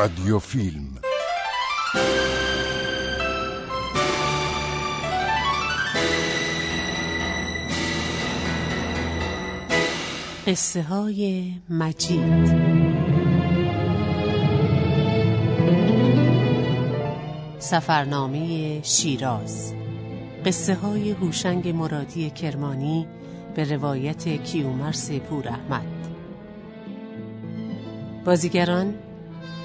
رادیو فیلم قصه های مجید. سفرنامه شیراز. قصه های هوشنگ مرادی کرمانی به روایت کیومرس پور احمد. بازیگران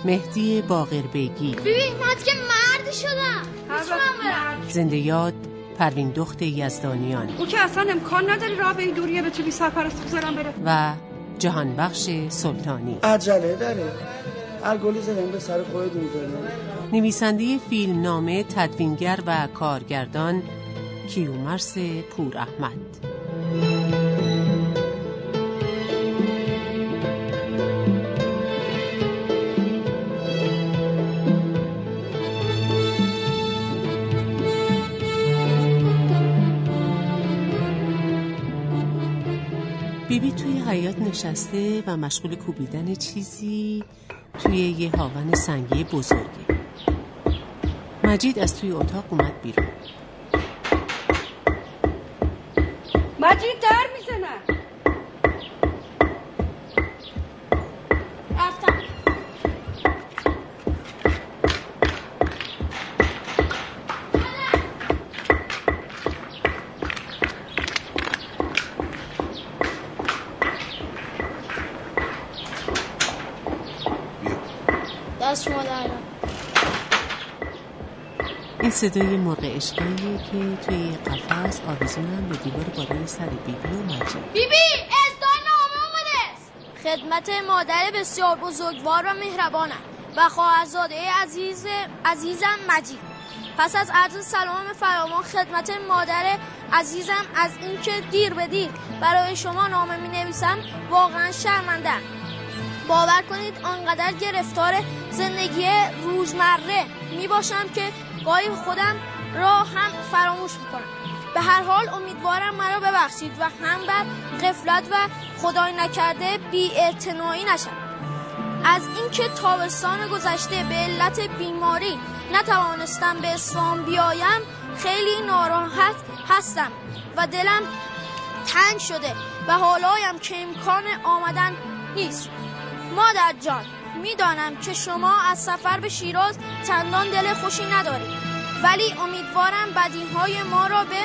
مهدی باقر بیگی ببین من که مرد شدم. زنده یاد پروین دخت یزدانیان. او که اصلا امکان نداری راه به این دوریه به تو بی سرپرست بذارم بره. و جهان بخش سلطانی. عجله داره. هر گلی زدن به سر خود می‌زنه. نویسنده فیلم نامه تدوینگر و کارگردان کیومرس پور احمد. حیات نشسته و مشغول کوبیدن چیزی توی یه هاون سنگی بزرگه مجید از توی اتاق اومد بیرون. مجید در صدای مرغ عشقیه که توی قفس آویزونن به دیوار بالای سر بیبی و مجید. بیبی اصدار نامه اومده خدمت مادر بسیار بزرگوار و مهربانم. و خواهرزاده عزیز عزیزم مجید. پس از عرض سلام فراوان خدمت مادر عزیزم از اینکه دیر به دیر برای شما نامه می نویسم واقعا شرمندم باور کنید آنقدر گرفتار زندگی روزمره می باشم که گاهی خودم را هم فراموش می‌کنم. به هر حال امیدوارم مرا ببخشید و هم بر غفلت و خدای نکرده بی نشم از اینکه تابستان گذشته به علت بیماری نتوانستم به اصفهان بیایم خیلی ناراحت هستم و دلم تنگ شده و حالایم که امکان آمدن نیست. مادر جان می‌دانم که شما از سفر به شیراز چندان دل خوشی ندارید. ولی امیدوارم بدیهای ما را به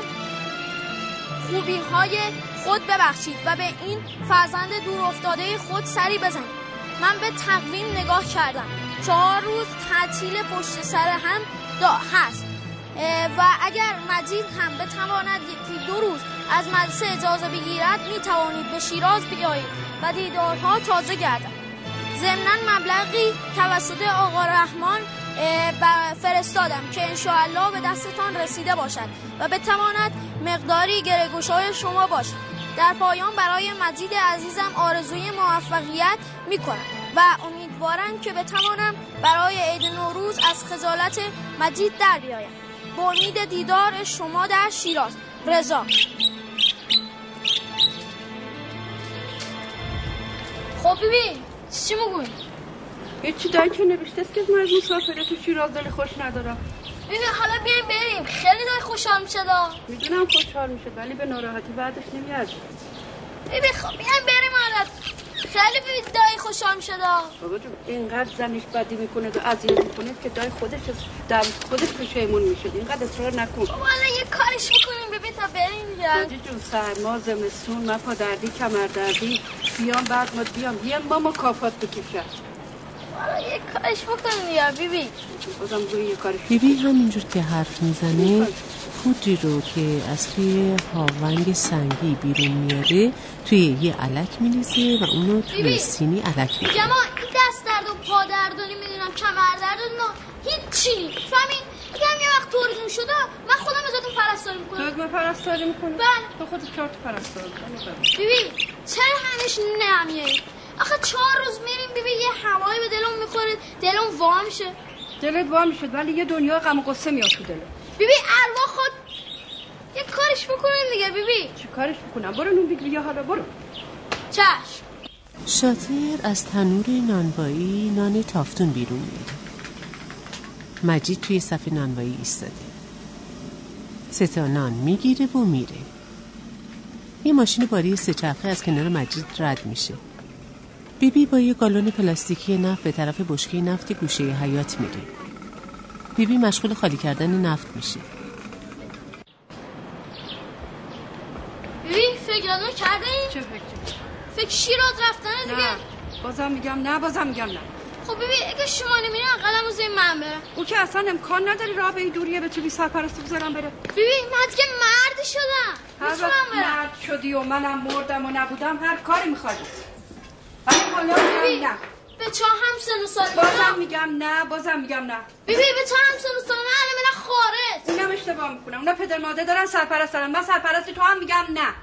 خوبی های خود ببخشید و به این فرزند دور افتاده خود سری بزنید. من به تقویم نگاه کردم. چهار روز تعطیل پشت سر هم دا هست. و اگر مجید هم بتواند یکی دو روز از مدرسه اجازه بگیرد می توانید به شیراز بیایید و دیدارها تازه گردد. ضمنا مبلغی توسط آقا رحمان فرستادم که انشاءالله به دستتان رسیده باشد و بتواند مقداری گرگوشای شما باشد. در پایان برای مجید عزیزم آرزوی موفقیت می کنم و امیدوارم که بتوانم برای عید نوروز از خجالت مجید در بیایم. با امید دیدار شما در شیراز. رضا. خب ببین چی میگوی؟ یه چی دایی که نوشته است که من از مسافره تو شیراز دل خوش ندارم ببین حالا بیایم بریم. خیلی داری خوشحال میشه دا می‌دونم خوشحال میشه ولی به ناراحتی بعدش نمیاد ببین خب بیایم بریم حالا خیلی ببین دایی خوشحال دا بابا جون اینقدر زنش بدی می‌کنه و اذیت می‌کنه که دای خودش در خودش پشیمون میشه اینقدر اصرار نکن. بابا الان یه کارش می‌کنیم ببین تا بریم دیگه حاجی جون سرما زمستون من پا دردی کمر دردی بیام بعد ما بیام. یه ما مکافات بکشم. یه کارش بکنیم دیگه ببین بازم یه کارش بیبی همینجور که حرف می‌زنه پودری رو که از توی هاونگ سنگی بیرون میاره توی یه علک میریزه و اونو توی بیبی. سینی علک میگم آه، این دست درد و پا درد و نمی‌دونم کمر درد و نه هیچی فهمین؟ یه وقت طوری شده من خودم ازتون پرستاری تو می‌کنم. از من پرستاری می‌کنی؟ بله. تو خودت چهار تا پرستار کن ببین چرا همش نمیایی آخه چهار روز میریم ببین یه هوایی به دلم می‌خوره دلم وا میشه. دلت وا می‌شد ولی یه دنیا غم و غصه میاد تو دلت. ببین اروا خود. یه کارش بکنیم دیگه ببین چی کارش می‌کنم برو نون بگیر یا حالا برو. چشم. شاطر از تنور نانوایی نان تافتون بیرون میاره مجید توی صف نانوایی ایستاده. سه تا نان می‌گیره و میره. یه ماشین باری سهچرخه از کنار مجید رد میشه. بیبی با یه گالون پلاستیکی نفت به طرف بشکه نفت گوشه حیات میره. بیبی مشغول خالی کردن نفت میشه ببین فکر کرده این چه فکری؟ فکر؟ شیراز رفتنه دیگه. نه بازم میگم نه بازم میگم نه. خب ببین اگه شما نمیرین اقلا موزه من برم او که اصلا امکان نداره راه به این دوریه بتونی سرپرستی بذارم بره. ببین من دیگه مرد شدم. هر وقت مرد شدی و منم مردم و نبودم هر کاری می‌خواد ولی حالا نه. به چه هم سن و سال بازم میگم نه بازم میگم نه. ببین به چه هم سن و سال من الان میرم خارج. اونم اشتباه می‌کنم. اونا پدر مادر دارن سرپرست دارن. من سرپرستی تو هم میگم نه.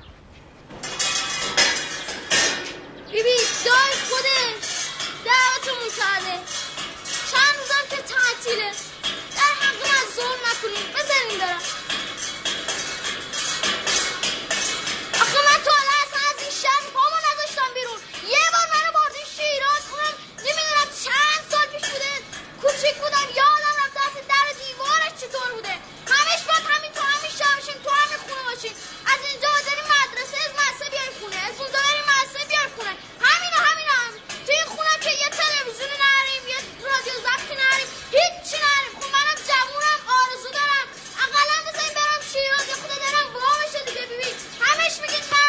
ببین دای خودش دعوتمون کرده. چند روزم که تعطیله. در حق من ظلم نکنین بزنین برم. کوچیک بودم یادم رفته اصلا در دیوارش چطور بوده. همش باید همین تو همین شهر باشیم تو همین خونه باشیم. از اینجا داریم مدرسه از مدرسه بیای خونه. از اونجا بریم مدرسه بیای خونه. همین همین هم تو این خونه که یه تلویزیونی نریم یه رادیو ضبطی نریم هیچی نریم. خب منم جوونم آرزو دارم. اقلا بزنیم برم شیراز یه خدا دارم وا بشه دیگه همش میگید نه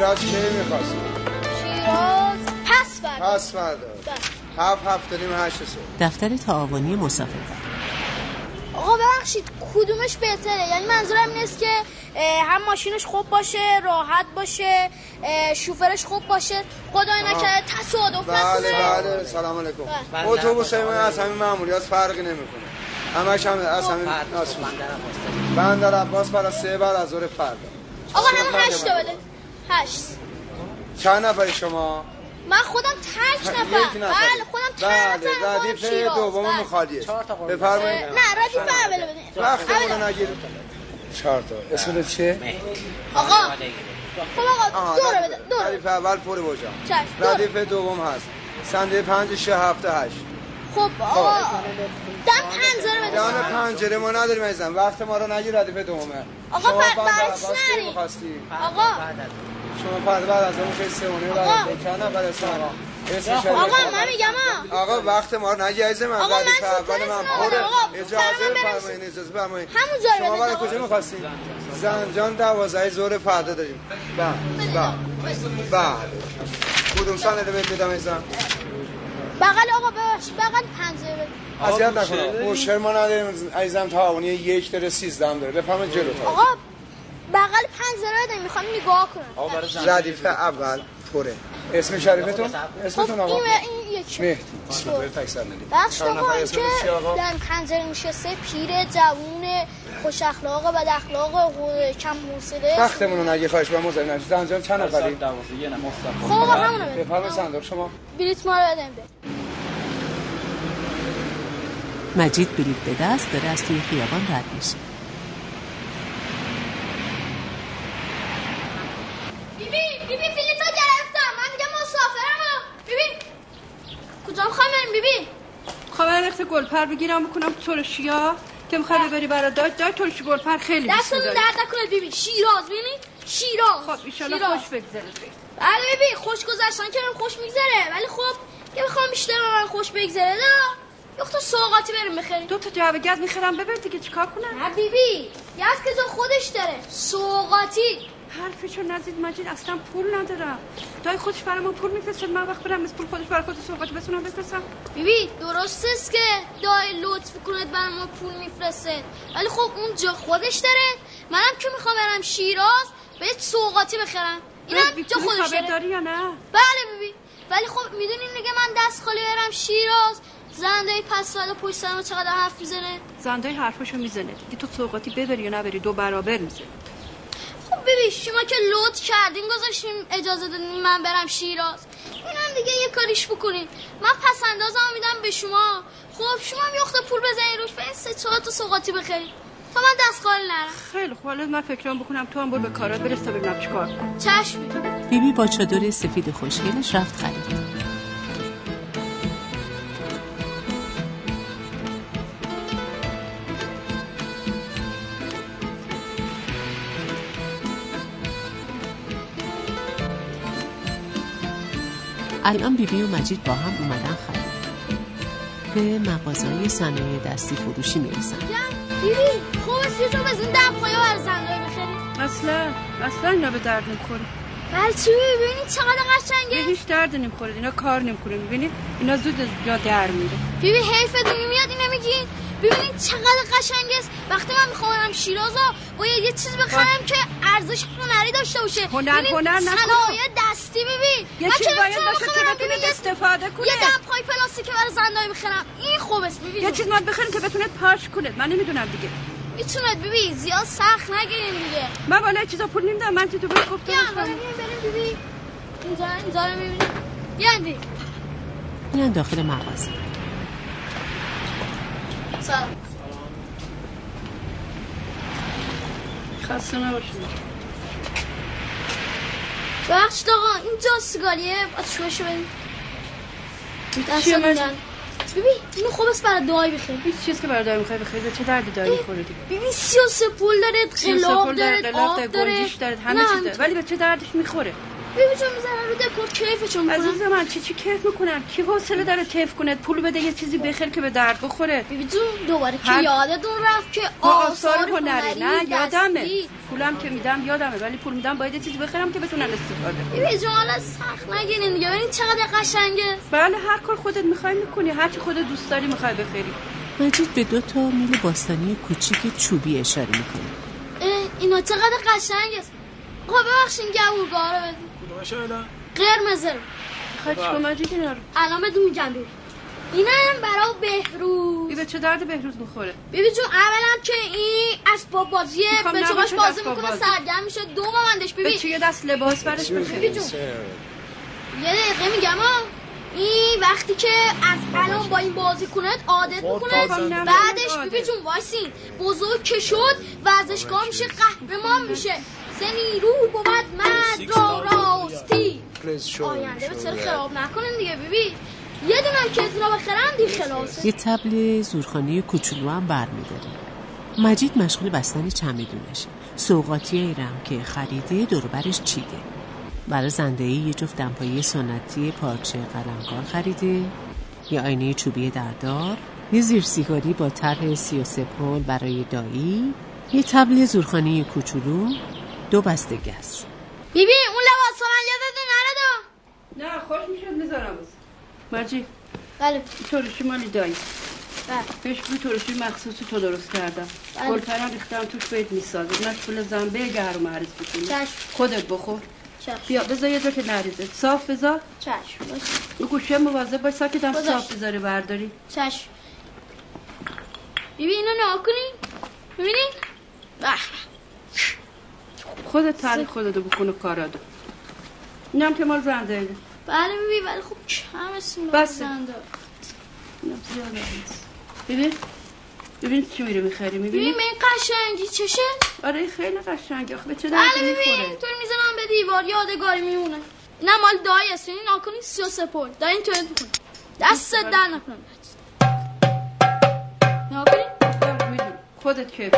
شیراز شیراز کی می‌خواست؟ شیراز. پس بر پس فردا. هفت هفت داریم هشت صبح. دفتر تعاونی مسافر. آقا ببخشید کدومش بهتره؟ یعنی منظورم این است که هم ماشینش خوب باشه راحت باشه شوفرش خوب باشه. خدای نکرده تصادف بله نکنه. بله سلام علیکم. بله. اتوبوس ما از همین معمولیات فرقی نمی‌کنه. همش هم از همین ناسون بندر عباس. برای سه بعد از ظهر فردا. آقا همون هشت تا بده. هشت چند نفری شما من خودم تک نفر نفر بله خودم تک بله نفر ردیف شیراز. دوم بله. خالیه اه، بفرمایید نه ردیف اوله بده اوله. رو نگیر چهار تا اسم چیه؟ آقا خب آقا دوره بده دوره ردیف اول پر دوره ردیف دوم هست سنده پنج شه هفته هشت خب آقا دم پنجره بده دم پنجره ما نداریم عزیزم وقت ما رو نگیر ردیف دومه آقا نری؟ می‌خواستی؟ آقا شما فرد بعد از اون که آقا. بعد چند نفر اسم آقا آقا من میگم آقا. وقت ما رو عزیز من. آقا، من اول من آقا. اجازه برای من برسون. فرمایید اجازه فرمایید همون جا رو شما برای. کجا می‌خواستی؟ زنجان دوازده ظهر فردا داریم. بله بله. بله. کدوم سنده بهت بدم عزیزم؟ بغل آقا ببخشید بغل پنجره بده اذیت نکنه مشکل ما نداریم. عزیزم تعاونی یک داره سیزده هم داره. بفهمید جلو تا. آقا بغل پنجره بده می‌خوام نگاه کنم. ردیف اول پره اسم شریفتون؟ خب اسمتون این آقا و این یکی. مهدی. خب. ندید. بخش آقا که در پنجره نشسته پیر جوون خوش اخلاق بد اخلاق غو- کم حوصله. وقتمون رو نگی خواهش با مزاحم نشید. زنجان چند نفری؟ خب آقا همونو بده بفرمایید صندوق شما. بلیط ما رو بده. مجید بلیط به دست داره از توی خیابان رد میشه بیبی بیبی بلیط رو گرفتم من دیگه مسافرم و بیبی کجا می‌خوام بریم بیبی وقت گلپر بگیرم بکنم ترشیا که می‌خوای ببری برای دای دای ترشی گلپر خیلی دستتون درد نکنه بیبی شیراز ببینید شیراز خب ایشالا. خوش بگذره. بله بیبی خوش گذشتن که خوش میگذره. ولی خب که بخوام بیشتر من خوش بگذره. نه. وقت سوغاتی بریم بخریم. دو تا جعبه گز می‌خرم. ببر دیگه چیکار کنم؟ نه بیبی یز که خودش داره. سوغاتی. حرفشو نزید مجید اصلا پول ندارم دای خودش برای من پول میفرسته. من وقت برم از پول خودش برای خودش صحبت بتونم بفرستم بیبی درست است که دای لطف کنید برای ما پول میفرسته. ولی خب اون جا خودش داره. منم که می‌خوام برم شیراز بهت سوغاتی بخرم. اینم جا خودش داره. داری یا نه؟ بله بیبی. ولی خب می‌دونین دیگه من دست خالی برم شیراز. زنده پس سال پشت سرم چقدر حرف می‌زنه؟ زندای حرفشو می‌زنه. دیگه تو سوقاتی ببری یا نبری دو برابر می‌زنه. خب ببین شما که لطف کردین گذاشتیم اجازه دادین من برم شیراز. اینم دیگه یه کاریش بکنین. من پس اندازم میدم به شما. خب شما هم وقت پول بزنین روش به این سه چهار تا سوغاتی بخرید تا من دست خالی نرم. خیلی خوب حالا من فکرام بکنم تو هم برو به کارات برس تا ببینم چیکار. چشم. بیبی با چادر سفید خوشگلش رفت خرید. الان بیبی و مجید با هم اومدن خرید به مغازهای صنایع دستی فروشی می‌رسن. بیبی خوب سی تو بزن دم پایه بر زندایی بخری اصلا اصلا اینا به درد نمی‌خوره. برای چی بیبی ببینی چقدر قشنگه؟ هیچ درد نمی‌خوره. اینا کار نمی‌کنه. می‌بینی؟ اینا زود جا در میره. بیبی حیفتون میاد اینو میگین ببینید چقدر قشنگ است. وقتی من می‌خوام شیراز ها باید یه چیز بخرم که ارزش هنری داشته باشه. هنر- هنر نکن. صنایع دستی ببین. یه من چیز چرا باید باشه که یه- استفاده کنه یه دم پای پلاستیکی برای زندایی بخرم این خوب است ببین. یه چیز باید بخریم که بتونه پاش کنه من نمی‌دونم دیگه. می‌توند ببین. زیاد سخت نگیرین دیگه. من والا چیزا پول نمیدم. من که تو بهش گفتم؟ بریم ببین. اینجا اینجا رو می‌بینی بیاین ببین میان داخل مغازه. سلام خسته نباشید. بخش آقا اینجا سیگاریه با چوبشو بدیم دست چیه من- میدن ببین اینو خوب است برای دعای بخیر. هیچ چیز که برای دایی می‌خوای بخری به چه دردی دایی می‌خوره دیگه. ببین سی و سه پول داره قلاب داره آب داره داره همه چیز داره ولی به چه دردش می‌خوره؟ ببین چون می‌زنن رو دکور کیفشون می‌کنن عزیز من چی چی کیف می‌کنن کی حوصله داره کیف کنه؟ پول بده یه چیزی بخیر که به درد بخوره. ببین جون دوباره که هر- یادتون رفت که آثار هنری نه یادمه. پولم که میدم یادمه ولی پول میدم باید یه چیزی بخرم که بتونن استفاده ببین جون حالا سخت نگیرین دیگه. ببین چقدر قشنگه. بله هر کار خودت می‌خوای می‌کنی. هر چی خودت دوست داری می‌خوای بخری. مجید به دو تا میل باستانی کوچیک چوبی اشاره می‌کنه. اینا چقدر قشنگ است آقا ببخشین گوورگاه رو بدین قرمزه اینا رو الان بدون میگم ببین اینم برای بهروز. این به چه درد بهروز می‌خوره؟ ببین چون اولا که این اسباب بازیه می‌خوام به چوباش بازی می‌کنه بازی. سرگرم میشه دو مندش. به ببین. چه یه دست لباس برش بخری؟ ببین جون یه دقیقه میگم ها. این وقتی که از الان با این بازی کنه عادت می‌کنه تازه. بعدش. ببین جون وایسین بزرگ که شد ورزشگاه میشه قهرمان میشه. سنی رو بود مرد را راستی. آینده به چرا خراب نکنین دیگه ببین یه دونم که از اینا بخرم دی خلاصه. یه تبل زورخانه کوچولو هم برمیداره مجید مشغول بستن چمدونشه. سوقاتی ایرم که خریده دوربرش چیده. برای زندهی یه جفت دمپایی سنتی پارچه قلمکار خریده. یه آینه چوبی دردار. یه زیر سیگاری با طرح سی و سه پل برای دایی. یه تبل زورخانه کوچولو. دو بسته گز بیبی اون لباس من یادتون نرده نه خوش می‌شد می‌ذارم مجید بله. ترشی مالی دایی. بله. بهش بی ترشی مخصوصی تو درست کردم. بله. گلپرم ریختم توش بهت می‌سازه نه پول زنبه گرم عرض بکنی چشم. خودت بخور. چشم. بیا بذار یه جا که نریزه. صاف بذار. چشم. این گوشه مواظب باش. ساکت هم گذاشت. صاف بذاری برداری. چشم. بیبی اینو نها کنین ببینین به خودت تعریف خودتو بکن و کارادو اینم که مال زنده بله بیبی ولی خب کم اسم بسه. زنده. ببین ببین چی میره می‌خری ببین می‌بینی؟ من قشنگی چشه؟ آره این خیلی قشنگه. آخه به چه دردی بله ببین می‌خوره؟ اینطور می‌زنم به دیوار یادگاری میمونه. نه مال دایی است. این ناکنی سی و سه پل دایی اینطور می‌کنه دست در نکنم ناکنی خودت که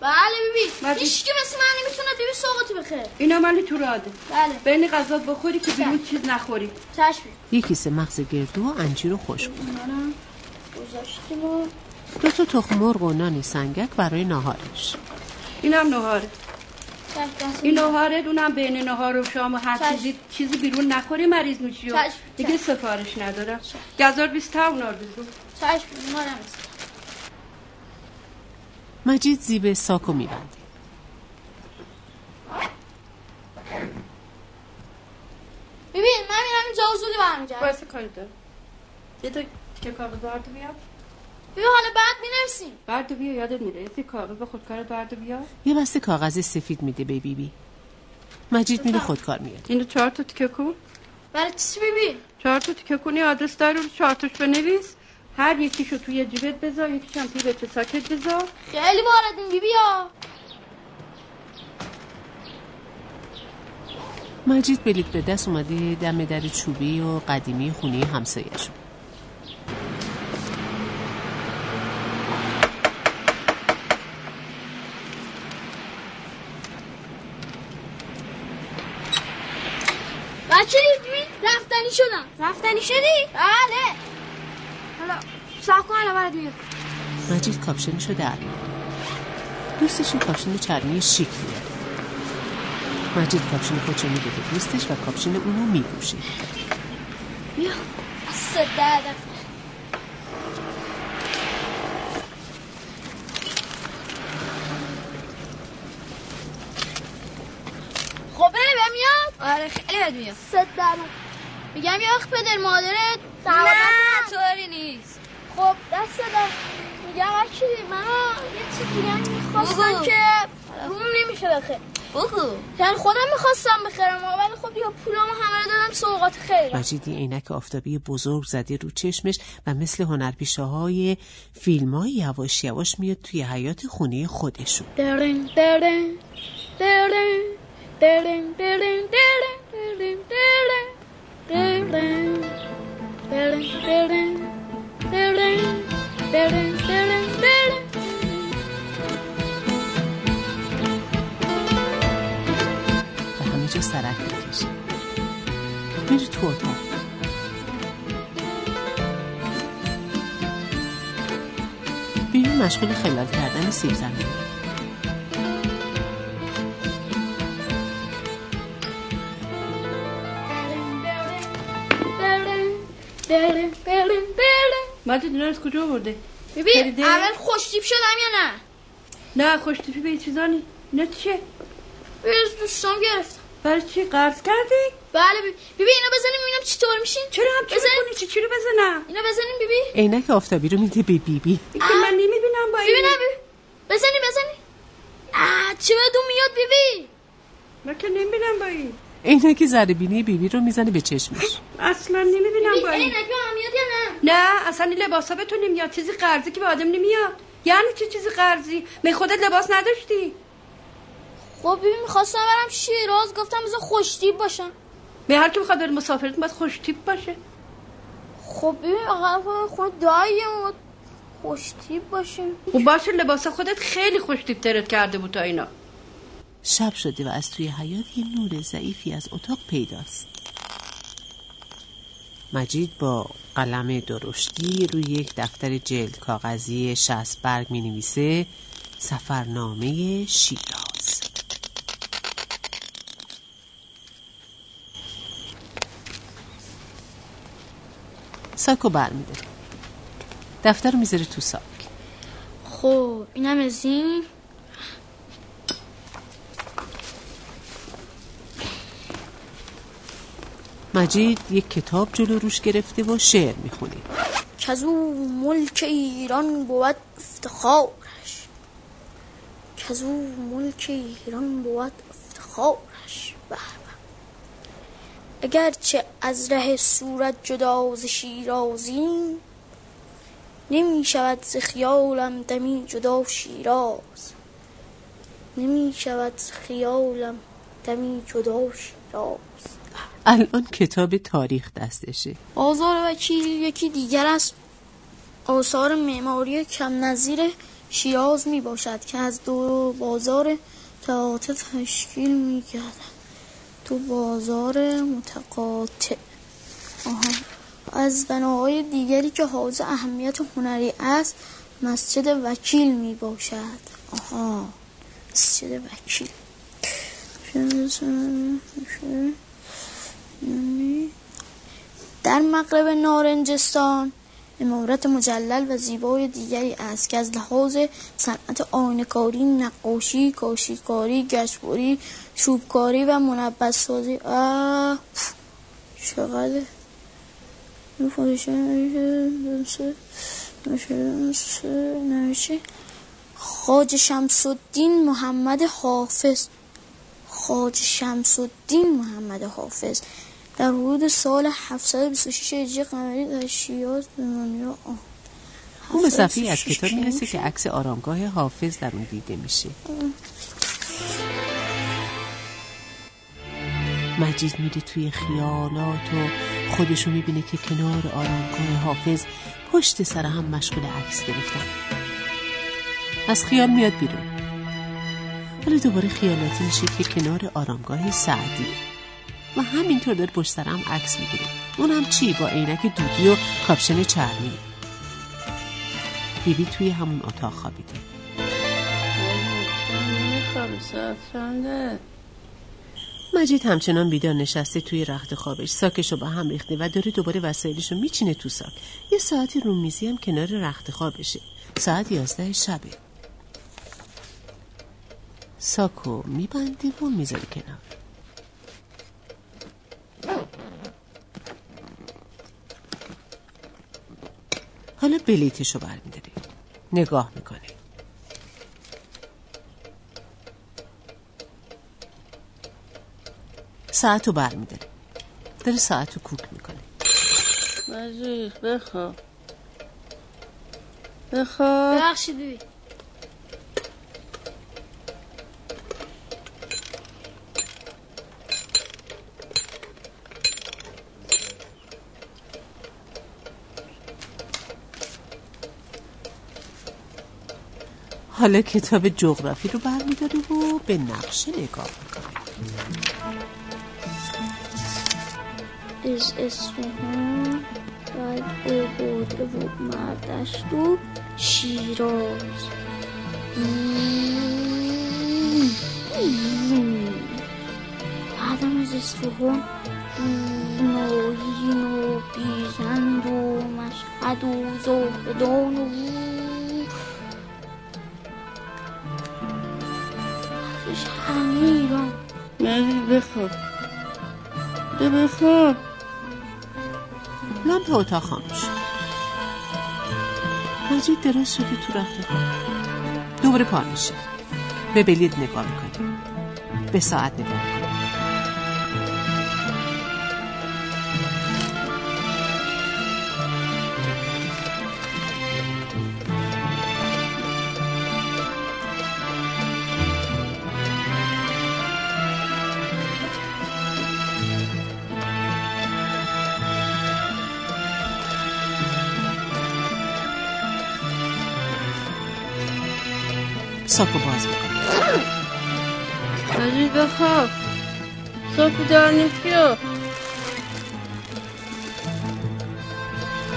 بله ببین مجید. هیچ که مثل من نمی‌تونه ببین سوقاتی بخیر اینا مالی تو راده. بله. بین غذا بخوری که بیرون چیز نخوری. چشم یه کیسه مغز گردو و انجیر و خشک منم گذاشتیم و دو تا تخم مرغ و نان سنگک برای ناهارش. اینم نهاره چشم دست این نهاره دونم بین نهار و شام و هر چشم. چیزی چیزی بیرون نخوری مریض میشی. چشم. دیگه سفارش ندارم. گزار 20 تاون آرزو چشم مارم است مجید زیب ساکو میبنده ببین من میرم اینجا و زودی برمیگردم واسه کاری یه تا تیکه کاغذ بردو بیا ببین حالا بعد مینرسیم بردو بیا یادت میره. یه کاغذ به خودکار بردو بیا یه بسته کاغذ سفید میده به بیبی. بی. مجید میره خودکار میاد اینو چهار تا تیکه کن. برای چی ببین چهار تا تیکه کنی آدرس داری رو چهار تاش بنویس. هر یکیشو توی جیبت بذار یکیش هم توی بچه ساکت بذار. خیلی واردین بی بیا مجید بلیت به دست اومده دم در چوبی و قدیمی خونه همسایه‌شون بچه رفتنی شدم. رفتنی شدی؟ بله. حالا صبر کن الان برات میاد مجید کاپشنشو در میاره دوستش این کاپشن چرمی شیک میاره مجید کاپشن خودشو میده به دوستش و کاپشن اونو میپوشه. بیا. صد در خب بره بهم میاد؟ آره خیلی بد میاد. صد در میگم یا اخ پدر مادرت نه. طوری نیست. خب دست دادم. میگم اکی من یه چیز دیگه هم می‌خواستم. که روم نمیشه بخیر بگو یعنی خودم می‌خواستم بخرم ولی خب یا پولامو همه رو دادم سوقات خیلی. مجید یه عینک آفتابی بزرگ زده رو چشمش و مثل هنرپیشه های فیلم های یواش یواش میاد توی حیات خونه خودشون. درن درن درن درن درن درن درن درن. همه جا سرک تو بیبی مشغول خلال کردن سیب زمینی درن درن مجید اینا رو از کجا برده ببین خریده؟ اول خوشتیب شدم یا نه؟ نه خوشتیپی به این چیزا نی اینا چیه؟ بیرز دوستان گرفتم برای چی؟ قرض کردی؟ بله ببین ببین اینا بزنیم ببینم چطور میشین؟ چرا هم چی بزن. می‌کنی چی چی رو بزنم؟ اینا بزنیم ببین. عینک آفتابی رو میده به بیبی. این که من نمی‌بینم با این ببینم ببین. بزنی بزنی. آه چه بدون میاد بیبی من که نمی‌بینم با این. عینک ذره بینی بیبی رو می‌زنه به چشمش. اصلا نمی‌بینم با این. نه؟ نه اصلا این لباسا به تو نمیاد. چیزی قرضی که به آدم نمیاد. یعنی چه چیزی قرضی؟ می خودت لباس نداشتی. خب ببین می‌خواستم برم شیراز گفتم بذار خوشتیب باشم. به هر کی می‌خواد بره مسافرت باید خوش تیپ باشه. خب آقا خونه داییم و خوشتیب باشیم. خب باشه لباس خودت خیلی خوش تیپ ترت کرده بود تا اینا. شب شده و از توی حیات یه نور ضعیفی از اتاق پیداست. مجید با قلم درشتی روی یک دفتر جلد کاغذی شست برگ می نویسه سفرنامه شیراز. ساکو برمیده دفتر رو می‌ذاره تو ساک. خب اینم از این؟ مجید یک کتاب جلو روش گرفته و شعر می‌خونه. که ملک ایران بود افتخارش. که ملک ایران بود افتخارش. به به. اگرچه از ره صورت جدا ز شیرازیم نمی شود ز خیالم دمی جدا شیراز. نمی شود ز خیالم دمی جدا شیراز. الان کتاب تاریخ دستشه. آزار وکیل یکی دیگر است آثار معماری کم نظیر شیراز می باشد که از دو بازار تقاطع تشکیل می گردد. دو بازار متقاطع. آها. از بناهای دیگری که حوض اهمیت هنری است مسجد وکیل می باشد. آها. مسجد وکیل. در مغرب نارنجستان امارت مجلل و زیبای دیگری است که از لحاظ صنعت آینه‌کاری، نقاشی، کاشیکاری، گشتبری، چوبکاری و منبت سازی آه چقدر؟ خاج شمس الدین محمد حافظ. خاج شمس محمد حافظ. در حدود سال 726 هجری قمری در شیراز به دنیا آمد. اون به صفحه از کتاب می‌رسه که عکس آرامگاه حافظ در اون دیده میشه. مجید میره توی خیالات و خودشو می‌بینه که کنار آرامگاه حافظ پشت سر هم مشغول عکس گرفتن. از خیال میاد بیرون. ولی دوباره خیالاتی میشه که کنار آرامگاه سعدی. و همینطور داره پشت سر هم عکس می‌گیره. اون هم چی با عینک دودی و کاپشن چرمی. بیبی توی همون اتاق خوابیده. مجید همچنان بیدار نشسته توی رخت خوابش. ساکشو با هم ریخته و داره دوباره وسایلشو میچینه تو ساک. یه ساعتی رومیزی هم کنار رخت خوابشه. ساعت یازده شبه. ساکو میبندی و می‌ذاری کنار. حالا بلیتشو برمیداری. نگاه می‌کنه ساعتو برمیداره داره ساعتو کوک می‌کنه مجید بخواب. بخواب. ببخشید بیبی حالا کتاب جغرافی رو برمیداره و به نقشه نگاه می‌کنه از اصفهان بعد آورده و مردشت و شیراز. بعدم از اصفهان ناهین و بیزند و مشهد و زاهدان و بخواب لامپ اتاق خاموش مجید دراز شده تو رخت خواب دوباره پا میشه. به بلیت نگاه می‌کنه به ساعت نگاه می‌کنه ساکو باز می‌کنه مجید بخواب صبح بیدار نیستی و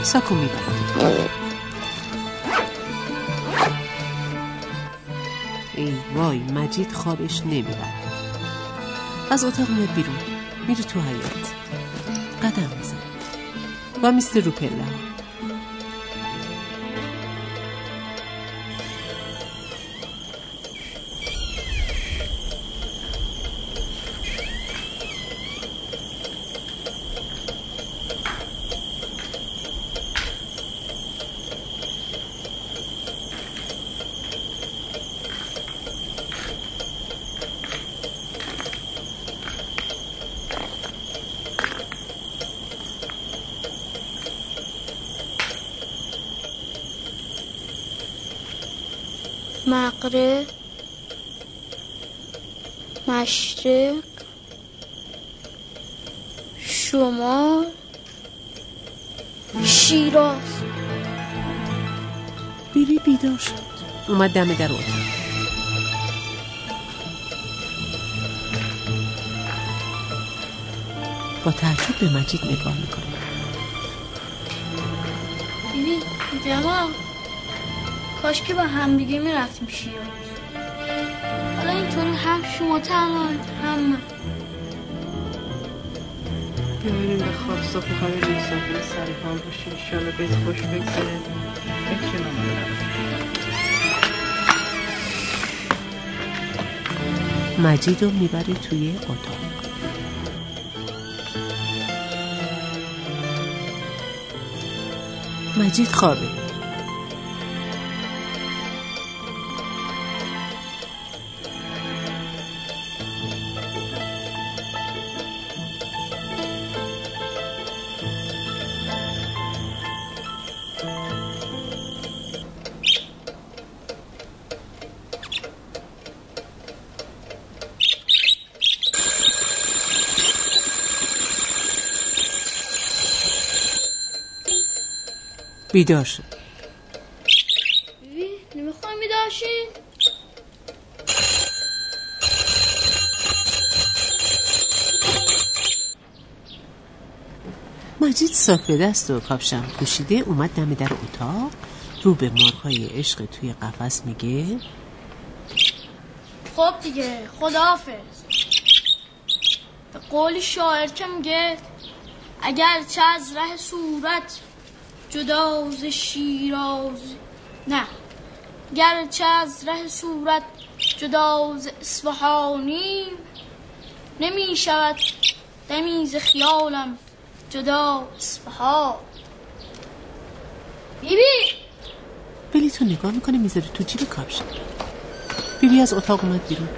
ساکو می‌بره ای وای مجید خوابش نمی‌بره. از اتاق میاد بیرون. میره تو حیات قدم می‌زنه. و میسته رو پله مغرب مشرق شمال شیراز. بیری بیدار شد اومد دم در اتاق با تعجب به مجید نگاه می‌کنه بیبی جمال کاش که با هم دیگه می‌رفتیم شیراز. حالا اینطوری هم شما تنها هم من. بیاینیم به خواب صبح همه مسافر سر حال باشیم انشالله بهت خوش بگذره. فکر نمونه مجید رو می‌بره توی اتاق. مجید خوابه. بیدار شد نمی‌خوای؟ مجید صاف به دست و کاپشن پوشیده اومد دم در اتاق. رو به مرغای عشق توی قفس میگه خب دیگه خداحافظ. به قول شاعر که میگه؟ اگر چه از ره صورت جدا شیراز. نه اگر چه از ره صورت جدا ز اصفهانی نمی شود دمی خیالم جدا اصفهان. بیبی! بلی تو نگاه می‌کنه می‌ذاره تو جیب کاپشن. بیبی از اتاق اومد بیرون.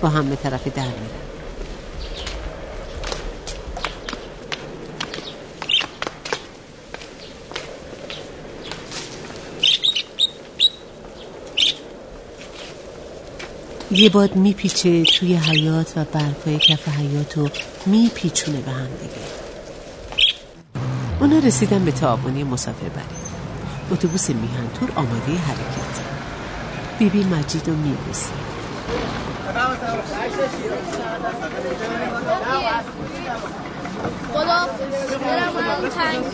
با هم به طرف در میرن. یه باد میپیچه توی حیات و برگای کف حیات رو میپیچونه به هم دیگه. اونا رسیدن به تعاونی مسافر بری اتوبوس میهنتور آماده حرکت. بیبی مجید رو میبوسه. خدا دلم تنگ.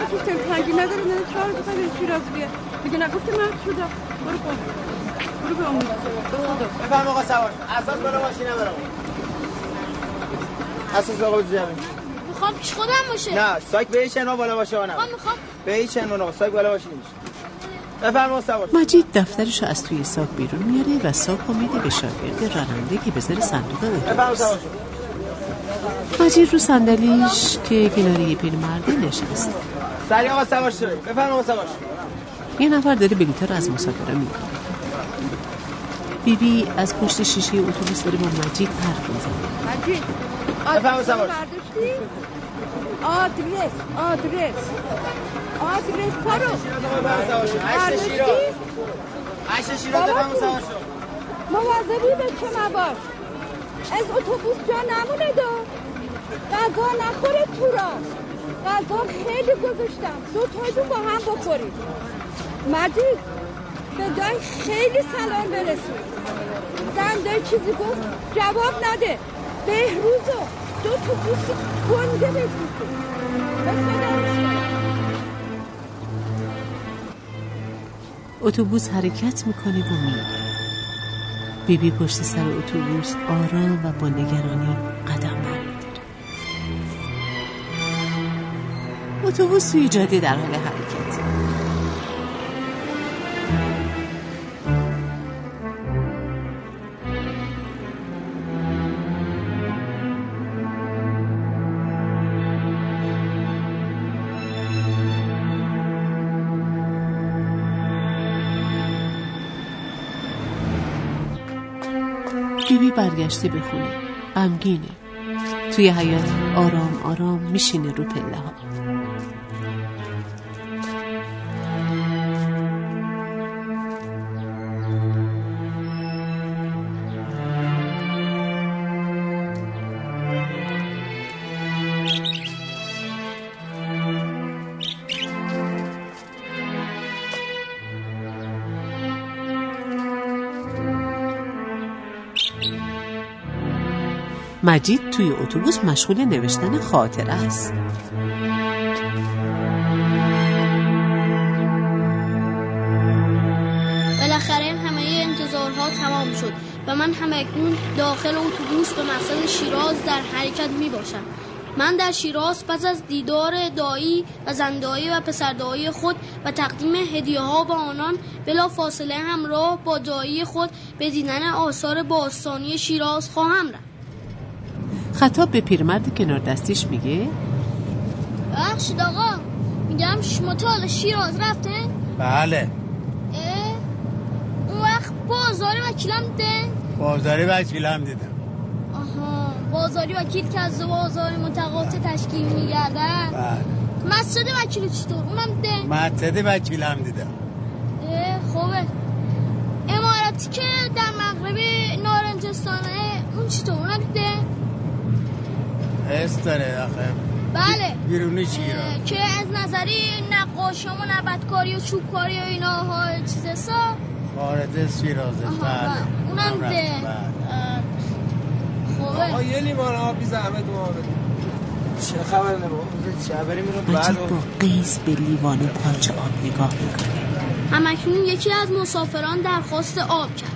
بکش تنگی نداره نه چهار بخواه به شیراز بیا میگه نگفته من شدم برو بفهم آقا سوار اساس بالا ماشینه برام اساس آقا جمعی می‌خوام پیش خودم باشه؟ نه سایک به شنو بالا باشه آنم. می‌خوام می‌خوام. به شنو آقا سایک بالا باشه سوار. مجید دفترش از توی ساک بیرون میاره و ساک رو میده به شاگرد راننده که بذاره صندوق بفهم اتوبوس سوار. مجید رو صندلیش که کنار یه پیرمرده نشسته. سری آقا سوار شد بفهم آقا سوار. یه نفر داره بلیطا رو از مسافره می‌کنه. بیبی از پشت شیشه اتوبوس داره با مجید حرف می‌زنه. مجید. برداشتی؟ آدرس آدرس. آدرس پارو هشت شیراز هشت شیراز بفهم سوار شد مواظبی به چه مباش؟ از اتوبوس جا نمونه دو. غذا نخوره تو را. غذا خیلی گذاشتم. دو تایدون با هم بخورید مجید به دای خیلی سلام برسون. زن دای چیزی گفت جواب نده. بهروزو دو تا بوس گنده بفروشون اتوبوس حرکت می‌کنه و میره. بیبی پشت سر اتوبوس آرام و با نگرانی قدم برمیداره. اتوبوس توی جاده در حال حرکت. برگشته به خونه. توی حیات آرام آرام میشینه رو پله ها مجید توی اتوبوس مشغول نوشتن خاطره است. بالاخره همه انتظارها تمام شد و من هم اکنون داخل اتوبوس به مقصد شیراز در حرکت می باشم من در شیراز پس از دیدار دایی و زندایی و پسردایی خود و تقدیم هدیه ها به آنان بلا فاصله همراه با دایی خود به دیدن آثار باستانی شیراز خواهم رفت. خطاب به پیرمرد کنار دستیش میگه بخشید آقا میگم شما تا حالا شیراز رفته؟ بله. اه؟ اون وقت بازار وکیلم ده؟ بازاری وکیلم دیدم. آها بازاری وکیل که از بازار متقاطع تشکیل میگردن؟ بله. مسجد وکیل چطور؟ اونم ده. مدد وکیلم دیدم. اه، خوبه. امارتی که در مغرب نارنجستانه اون چطور؟ اونم ده؟ حس داره آخه. بله. بیرونی چی که از نظری نقاشی و نبتکاری و چوبکاری و اینا ها چیز حساب. وارد شیرازه آها، بله. بله. اونم اونم ده. بله. خوبه. یه لیوان آب بی زحمت ما چه خبر مجید با قیز به لیوان پاچه آب نگاه می‌کنه همکنون یکی از مسافران درخواست آب کرد.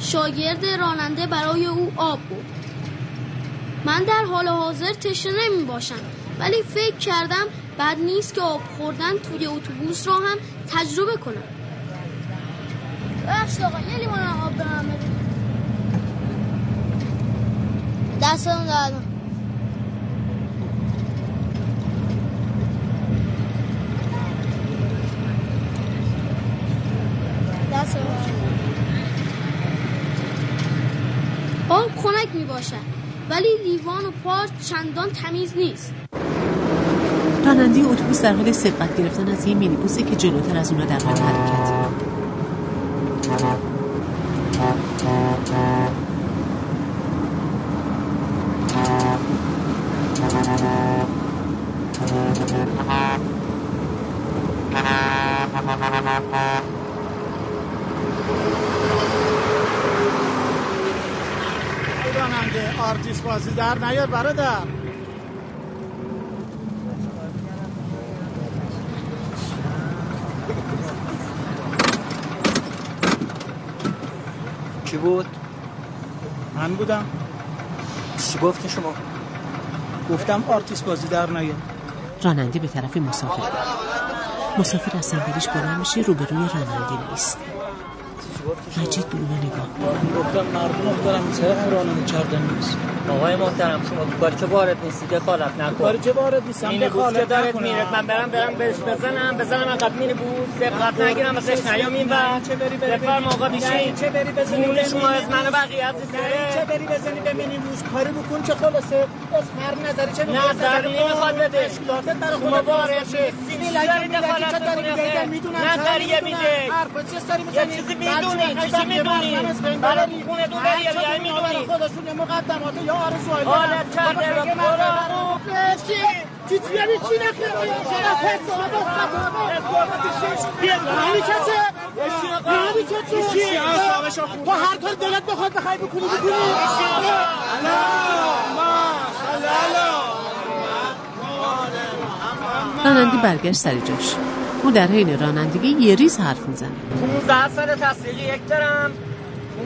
شاگرد راننده برای او آب بود. من در حال حاضر تشنه نمی باشم ولی فکر کردم بد نیست که آب خوردن توی اتوبوس را هم تجربه کنم. بخش آقا یه لیوان آب به من بده دستم دادم دست آب خنک می باشد ولی لیوان و پارچ چندان تمیز نیست. راننده اتوبوس در حال سبقت گرفتن از یه مینیبوسه که جلوتر از اونا در حال حرکت راننده آرتیس بازی در نیار برادر کی بود؟ من بودم چی گفتی شما؟ گفتم آرتیس بازی در نیار راننده به طرف مسافر. مسافر از صندلیش بلند میشه روبروی راننده نیست مجید به اونو نگاه گفتم مردم چرا هم راننده کردن نیست؟ آقای محترم شما تو کاری که وارد نیستی؟ دخالت نکن. کاری که وارد نیستم؟ که دخالت دارت نکنم. میره من برم برم بهش بزنم بزنم عقب. مینی بوس دقت نگیرم ازش نیام این بر چه بری بری بفرم آقا بیشین. چه بری بزنی؟ به شما از من و؟ بقیه نه، چه بری بزنی؟ به مینی بوس کاری بکن چه خلاصه. از هر نظری چه نظر نمی‌خواد بده اشکالات برای شما خودت وارد. نیستی. میلکی دخالت چه داری می‌کنی؟ میگه آخه؟ می‌دونم نظریه میده. حرفا چیه داری یه می‌زنی؟ چیزی می‌دونی چیزی می‌دونی؟ برای خونه دو بری یا می‌دونی؟ خودشون یه مقدمات یا آرزوهای کرده دارن. و برو. چی؟ چی چی؟ یعنی چی نکنه شرف حساب یعنی کسه یعنی کسه تو هر کار دلت بخواد بخوای بکنی بکنی راننده برگشت سر جاش. او در حین رانندگی یه ریز حرف می‌زنه 15 سال تحصیلی یک دارم.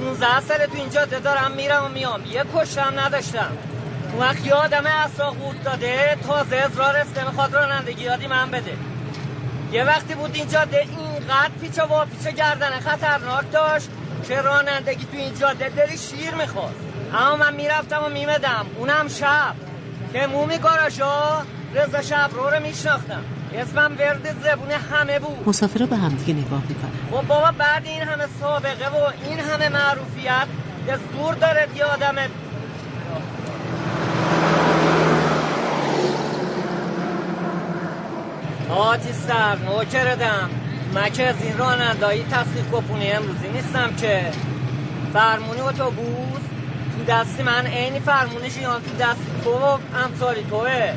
15 سال تو اینجا دارم میرم و میام. یه کشتم نداشتم. وقت یه آدم اصلا قورت داده تازه اصرار است می‌خواد رانندگی یادی من بده. یه وقتی بود این جاده اینقدر پیچ و پیچ گردن خطرناک داشت که رانندگی تو این جاده دلی شیر می‌خواست اما من می‌رفتم و میمدم. اونم شب. که مومی گاراشا رضا شب رو رو میشناختم. اسمم ورد زبون همه بود. مسافرها به همدیگه نگاه می‌کنن. خب بابا بعد این همه سابقه و این همه معروفیت یه زور داره آدم آتی سر نوکردم من که از این رانندایی تصدیق کپونی امروزی نیستم که. فرمونی اتوبوس تو دستی من عینی فرمونی جیان تو دست تو و امثالی توه.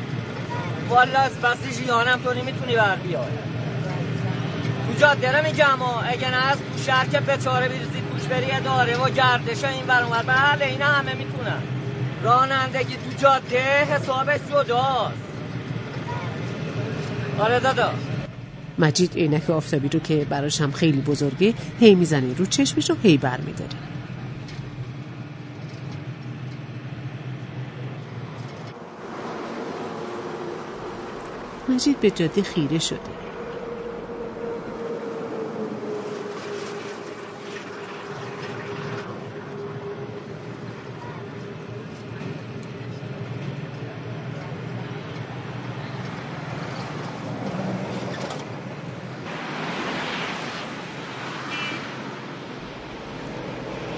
والا از بسی جیانم تو نمی‌تونی بر بیای. تو جاده رو میگم ها اگه نه از تو شهر که بچاره بیرزی توش بری اداره و گردش این بر اونور. بله اینا همه می‌تونن. رانندگی تو جاده حسابش جداست. آره دادا. مجید عینک آفتابی رو که براش هم خیلی بزرگه هی می‌زنه رو چشمش رو هی بر مجید به جاده خیره شده.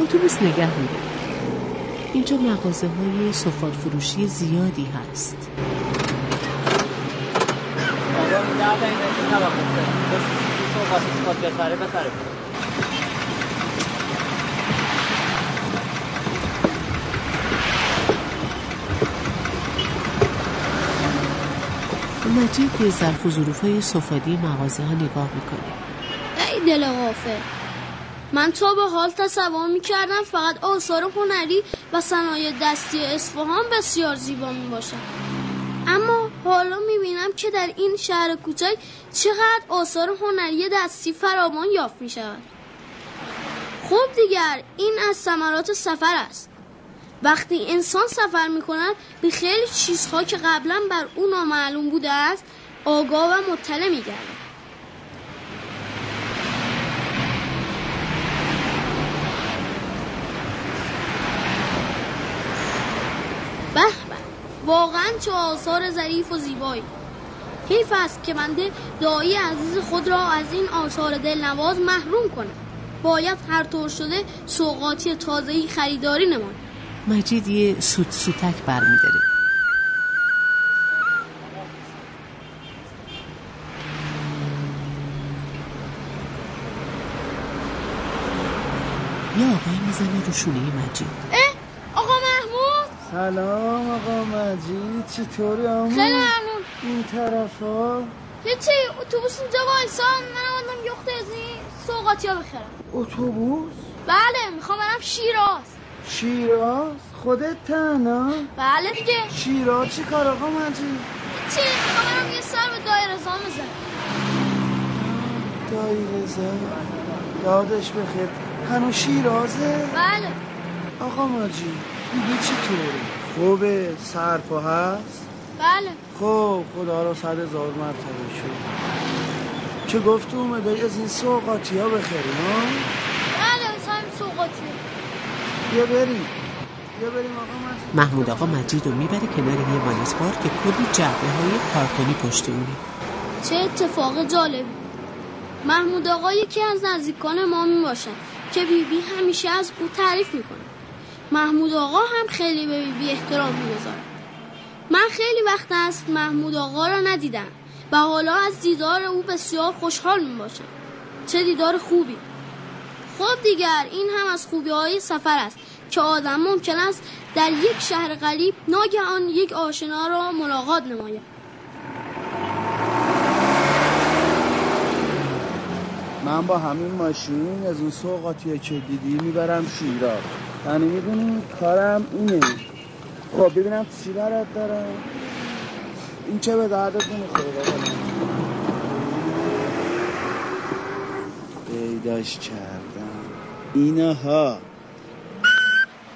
اتوبوس نگه میده اینجا مغازه های سفال فروشی زیادی هست. مجید به ظرف و ظروفای صفادی مغازه ها نگاه می‌کنه. ای دل غافل. من تا به حال تصور می‌کردم فقط آثار هنری و صنایع دستی اصفهان بسیار زیبا می‌بینم که در این شهر کوچک چقدر آثار هنری دستی فراوان یافت می‌شود. خب دیگر این از ثمرات سفر است. وقتی انسان سفر می‌کند به خیلی چیزها که قبلا بر او نامعلوم بوده است آگاه و مطلع میگردد. به به واقعا چه آثار ظریف و زیبایی. حیف است که بنده دایی عزیز خود را از این آثار دلنواز محروم کنم. باید هر طور شده سوقاتی تازهی خریداری نماید مجید یه سوت سوتک برمیداره. یه آقای می‌زنه رو شونه مجید. سلام آقا مجید چطوری آمون؟ خیلی ممنون این طرفا؟ هیچی اتوبوس اینجا وایسان من آمدم یخت از این سوقاتی ها بخرم. اتوبوس؟ بله می‌خوام برم شیراز. شیراز؟ خودت تنها؟ بله دیگه. شیراز چی کار آقا مجید؟ چی؟ می‌خوام برم یه سر به دایره زان بزنم. دایی رزا یادش بخیر. هنو شیرازه؟ بله. آقا مجید. دیگه چطوره خوبه سرپا هست؟ بله. خب خدا رو صد هزار مرتبه شد چه گفت اومده از این سوقاتی ها بخریم ها بله سایم سوقاتی بیا بریم. بیا بریم آقا مجید. محمود آقا مجید رو می‌بره کنار یه وانیسبار که کلی جعبه های کارتونی پشت اونه. چه اتفاق جالبی. محمود آقا یکی از نزدیکان ما می باشد که بیبی بی همیشه از او تعریف می‌کنه. محمود آقا هم خیلی به بی احترام می‌گذارد من خیلی وقت است محمود آقا را ندیدم و حالا از دیدار او بسیار خوشحال می باشم چه دیدار خوبی. خب دیگر این هم از خوبی های سفر است که آدم ممکن است در یک شهر غریب ناگهان یک آشنا را ملاقات نماید. من با همین ماشین از اون سوقاتی که دیدی می‌برم شیراز. یعنی می‌دونی کارم اینه. خب ببینم چی برات دارم. این چه به دردتون می‌خوره بابا. پیداش کردم. اینها.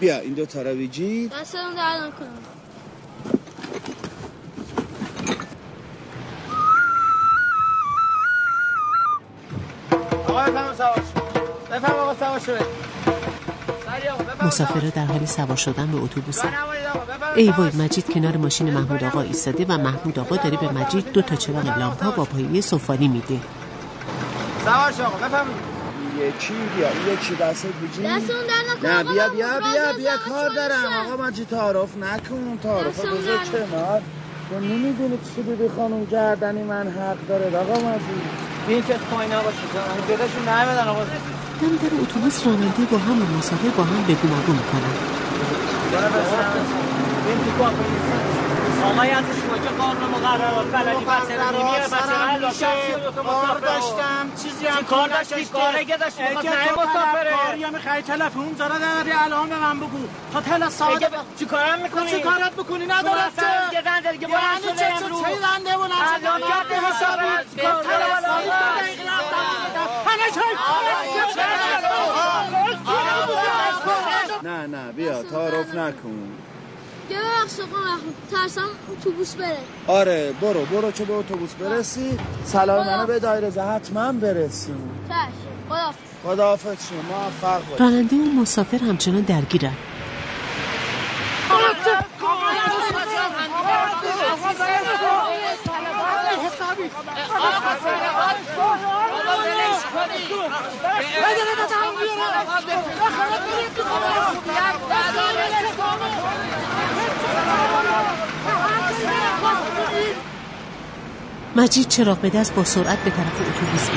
بیا این دو تا دستم درد نکنم آقا بفهم سواش بفهم آقا سواش شده مسافرها در حال سوار شدن به اتوبوس ای وای مجید کنار ماشین محمود آقا ایستاده و محمود آقا داره به مجید دو تا چراغ لامپا با پایه سفالی میده. سواش آقا بفهم یکی بیا یکی دستت بجی دستم درد نکنم نه آقا بیا. بیا بیا بیا کار دارم. آقا مجید تعارف نکن تعارف بذار کنار تو نمی‌دونی چی بیبی خانم گردنی من حق داره. آقا مجید. این که پایین نباشه جان جداشون نمیدن آقا. دم در اتوبوس راننده با همون مسافر با هم بگو مگو می‌کنن. تو آقای از شما که قانون مقررات بلدی هلا شخصی و دوتا کار. داشتم چیزی هم کار داشتی؟ کاره که داشتی؟ نه مسافره یا می‌خوای تلفن زرا داری الان به من بگو. تا تل ساعت دیگه چی کارم می‌کنی؟ چی کارت بکنی تو دیگه رنده دیگه بلند یعنی چه چه رنده و الان حسابی. کار نه نه بیا تعارف نکن. یه ببخش آقا محمود ترسم اتوبوس بره. آره برو برو که به اتوبوس برسی. سلام منو به دایره حتما برسیم چشم. خداحافظ. خداحافظ شما موفق باش راننده و مسافر همچنان درگیرن مجید چراغ به دست با سرعت به طرف اتوبوس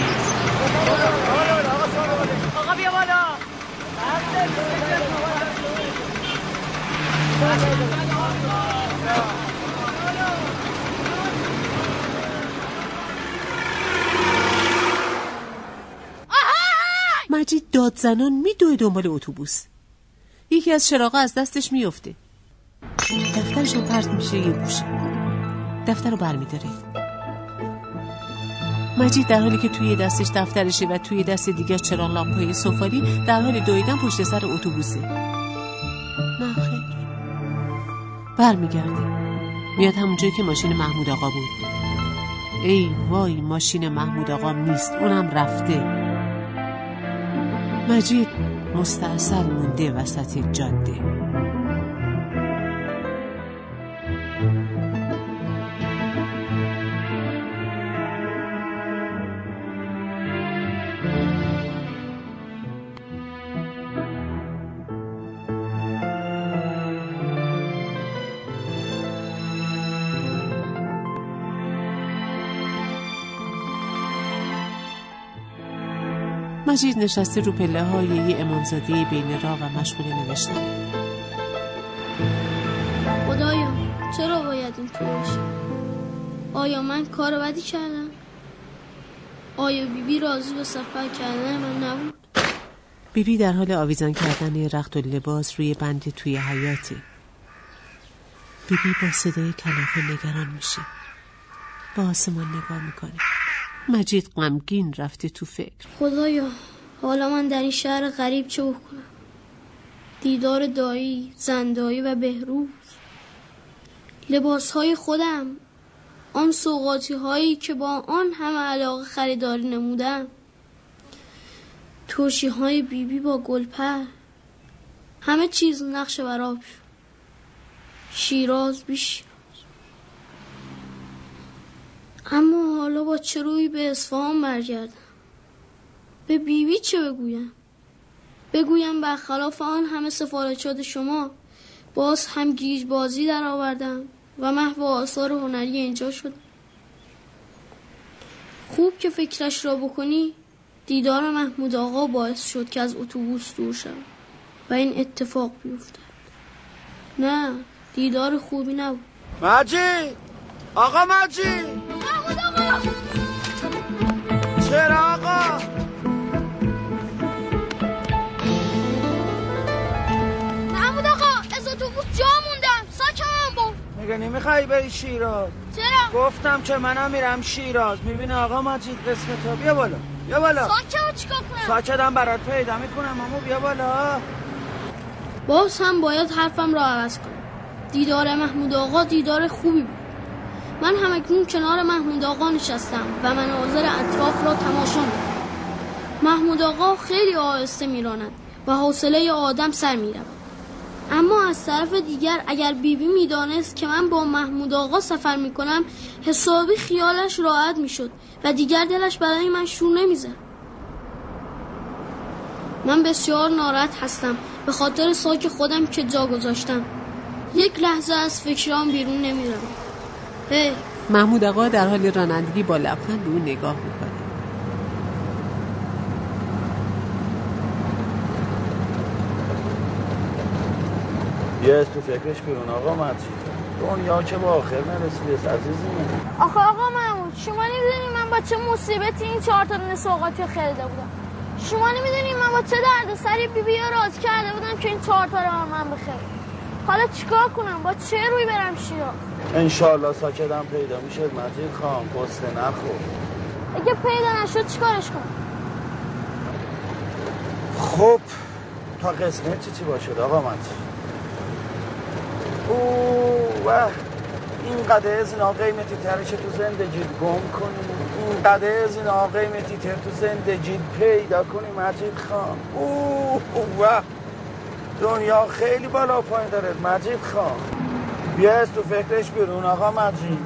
بیا بالا. مجید داد زنان میدوه دنبال اتوبوس. یکی از چراغا از دستش میفته دفترش هم پرت میشه یه گوشه دفتر رو برمیداره. مجید در حالی که توی دستش دفترشه و توی دست دیگه چراغ لامپای سفالی در حال دویدن پشت سر اتوبوسه. نه خیر. برمیگرده. میاد همونجایی که ماشین محمود آقا بود. ای وای ماشین محمود آقا نیست. اونم رفته. مجید مستاصل مونده وسط جاده. مجید نشسته رو پله های یه امامزاده بین راه و مشغول نوشتن خدایا چرا باید این طور باشه آیا من کار بدی کردم؟ آیا بیبی بی راضی به سفر کردن من نبود؟ بیبی در حال آویزان کردن رخت و لباس روی بند توی حیاتی بیبی با صدای کلافه نگران میشه. با آسمان نگاه می‌کنه. مجید غمگین رفته تو فکر. خدایا حالا من در این شهر غریب چه بکنم؟ دیدار دایی زندایی و بهروز. لباس های خودم آن سوقاتی هایی که با آن همه علاقه خریداری نمودم. توشی های بیبی با گلپر. همه چیز نقش براب شیراز بیش اما حالا با چه روی به اصفهان برگردم؟ به بیوی چه بگویم؟ بگویم برخلاف آن همه سفارشات شما باز هم گیج بازی در آوردم و محو آثار هنری اینجا شد. خوب که فکرش را بکنی دیدار محمود آقا باعث شد که از اتوبوس دور شد و این اتفاق بیفتد. نه دیدار خوبی نبود. مجید! آقا مجید! چرا آقا؟ محمود آقا از اتوبوس جا موندم ساکم بود میگه نمی‌خوای بری شیراز؟ چرا؟ گفتم که منم میرم شیراز. می‌بینه آقا مجید قسمتا بیا بالا بیا بالا. ساکم چیکار کنم؟ ساکتم برات پیدا می‌کنم اما بیا بالا. باز هم باید حرفم را عوض کنم. دیدار محمود آقا دیدار خوبی بود. من همکنون کنار محمود آقا نشستم و مناظر اطراف را تماشا می‌کنم. محمود آقا خیلی آهسته میراند و حوصله آدم سر می‌رود. اما از طرف دیگر اگر بیبی می‌دانست که من با محمود آقا سفر می‌کنم حسابی خیالش راحت می‌شد و دیگر دلش برای من شور نمی‌زد. من بسیار ناراحت هستم به خاطر ساک خودم که جا گذاشتم. یک لحظه از فکرام بیرون نمیرم محمود آقا در حال رانندگی با لبخند به او نگاه می‌کنه یه تو فکرش بیرون آقا مجید. دنیا که با آخر نرسیده عزیزی آخه آقا محمود شما نمی‌دونی من با چه مصیبتی این چهار تا رو خریده بودم. شما نمی‌دونی من با چه درد سری بی بی راضی کرده بودم که این چهار تا رو من بخرم. حالا چیکار کنم؟ با چه روی برم شیراز انشالله ساکتم پیدا میشه مجید خان پست نخور. اگه پیدا نشد چیکارش کنم؟ خب تا قسمت چی چی باشه آقا مجید اوه این قده از اینا قیمتی ترش تو زندگی گم کنی این قده از اینا قیمتی تر تو زندگی پیدا کنی مجید خان اوه اوه دنیا خیلی بالا پایین داره. مجید خان. بیا از تو فکرش بیرون آقا مجید.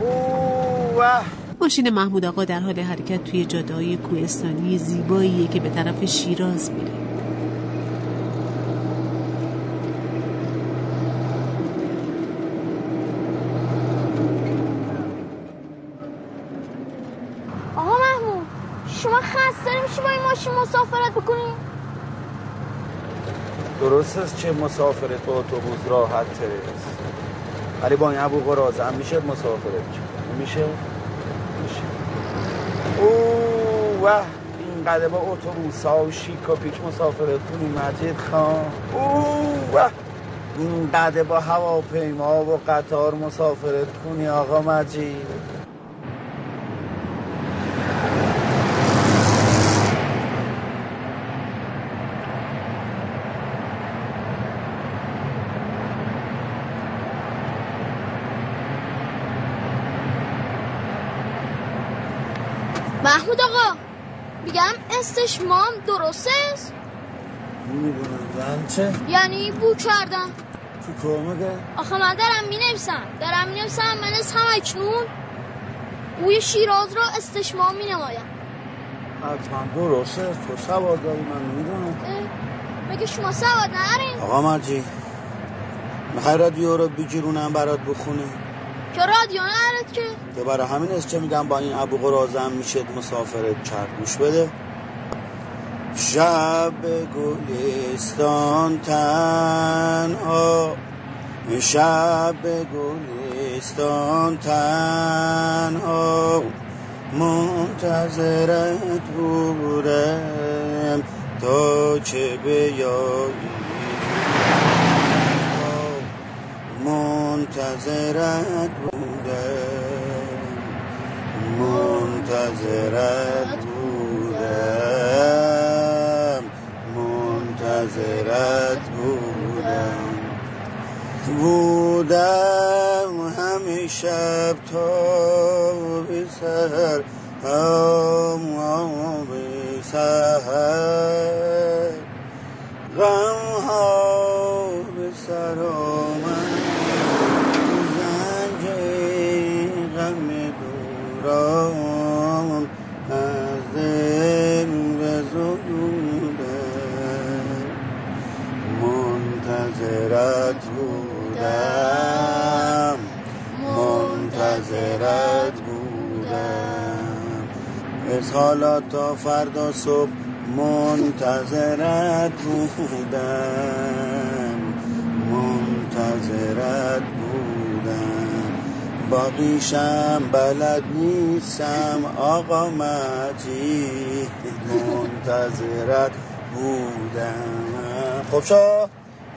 اوه. ماشین محمود آقا در حال حرکت توی جاده کوهستانی زیباییه که به طرف شیراز میره آقا محمود شما خسته میشی با این ماشین مسافرت بکنی درست است چه مسافرت با اتوبوس راحت ترست ولی با این ابو هم میشه مسافرت میشه؟ میشه. اوه وه این اینقدر با اتوبوس ها و شیک و پیک مسافرت کنی مجید خان. اوه اینقدر با هواپیما و قطار مسافرت کنی آقا مجید محمود آقا میگم استشمام درسته است؟ نمی‌دونم زن چه؟ یعنی بو کردم. تو کمه آخه من دارم می نویسم دارم می نویسم من از هم اکنون بوی شیراز را استشمام می نمایم حتما درسته. تو سواد داری من می‌دونم. مگه شما سواد ندارین؟ آقا مرجی می‌خوای رادیو رو بگیرونم برات بخونه که رادیو ندارد که. که برای همین است که میگم با این ابو قرازم میشه مسافرت کرد. گوش بده. شب گلستان تنها. شب گلستان تنها. منتظرت بودم تا که بیایی منتظرت بودم. منتظرت منتظرت بودم. بودم همه شب تا به سهر به سهر غم ها به سر منتظرت بودم منتظرت بودم. از حالا تا فردا صبح منتظرت بودم. منتظرت بودم. باقیشم بلد نیستم آقا مجید. منتظرت بودم. خب شو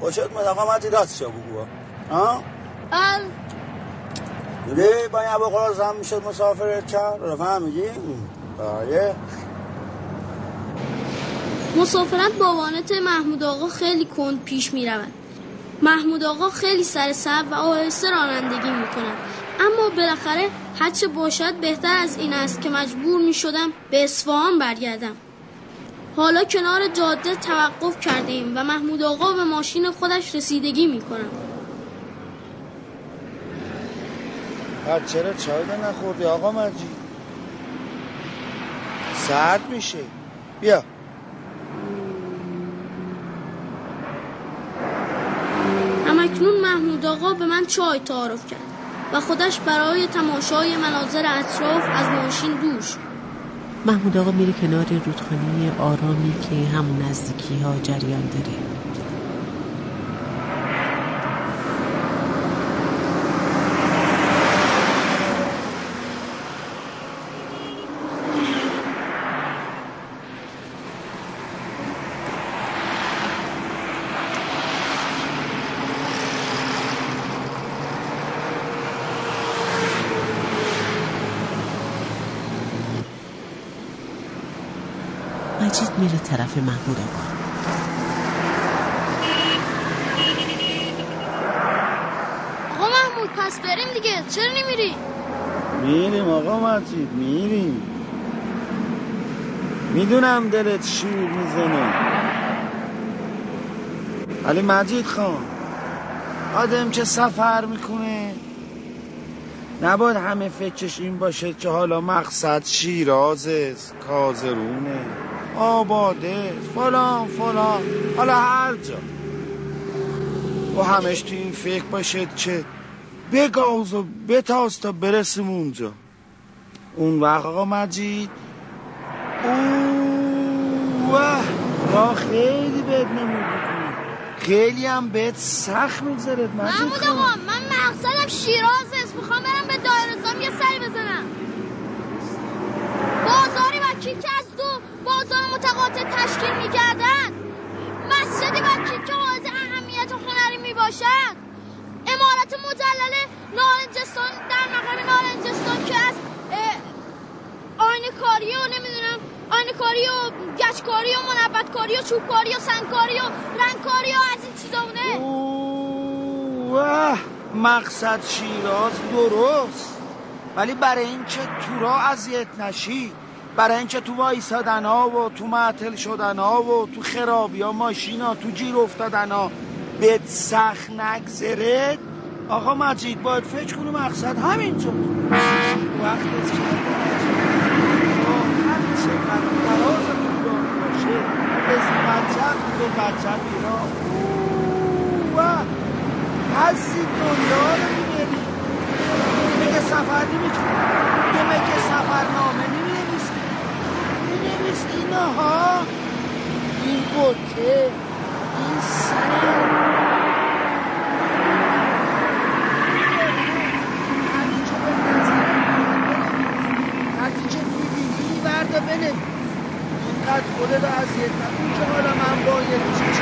خوشت من آقا مجید راست شو بگو ها بل دیدی با این ابو قراز هم می‌شد مسافرت کرد رو فهمیدی آیه مسافرت با وانت محمود آقا خیلی کند پیش می رود. محمود آقا خیلی سر سر و آهسته رانندگی می کند. اما بالاخره هرچه باشد بهتر از این است که مجبور می شدم به اصفهان برگردم. حالا کنار جاده توقف کرده ایم و محمود آقا به ماشین خودش رسیدگی می. بعد چرا چای نخوردی آقا مجید سرد میشه بیا همکنون محمود آقا به من چای تعارف کرد و خودش برای تماشای مناظر اطراف از ماشین دور شد. محمود آقا میره کنار رودخانه آرامی که همون نزدیکی ها جریان داره مجید میره طرف محمود آقا آقا محمود پس بریم دیگه. چرا نمیری؟ میریم آقا مجید میریم. می‌دونم دلت شور می‌زنه. ولی مجید خان آدم که سفر می‌کنه. نباید همه فکرش این باشه که حالا مقصد شیرازه کازرونه. آباده. فلان فلان. حالا هر جا. و همش تو این فکر باشه که بگاز و بتاز تا برسیم اونجا. اون وقت آقا مجید. اوه را خیلی بد نمود خیلی هم بهت سخت میگذرد مجید محمود خان. آقا من مقصدم شیراز است. می‌خوام برم به دایرزام یه سری بزنم. بازاری وکیل که از بازار متقاطع تشکیل می‌کردند مسجد و که واضح اهمیت هنری می‌باشد. امارت مجلل نارنجستان در مقام نارنجستان که از آین کاری و نمی‌دونم آین کاری و گچکاری و منبتکاری و چوبکاری و سنگکاری و رنگکاری و از این چیزا بوده. مقصد شیراز درست. ولی برای اینکه تورا اذیت نشی برای اینکه تو وایسادن ها و تو معطل شدن ها و تو خرابی ها ماشینا تو جیر افتادن ها بهت سخت نگذره آقا مجید باید فکر کنی مقصد همینجا وقت است که هر چقدر دراز باشه از بچم به بچم میرا اوه هستی دنیا رو میگه سفر نمی‌تونی یه مگه سفرنامه نمی‌نویسی مینویس اینا ها این بوته این سر بردا بنویس. اینقدر نکن که حالا من چی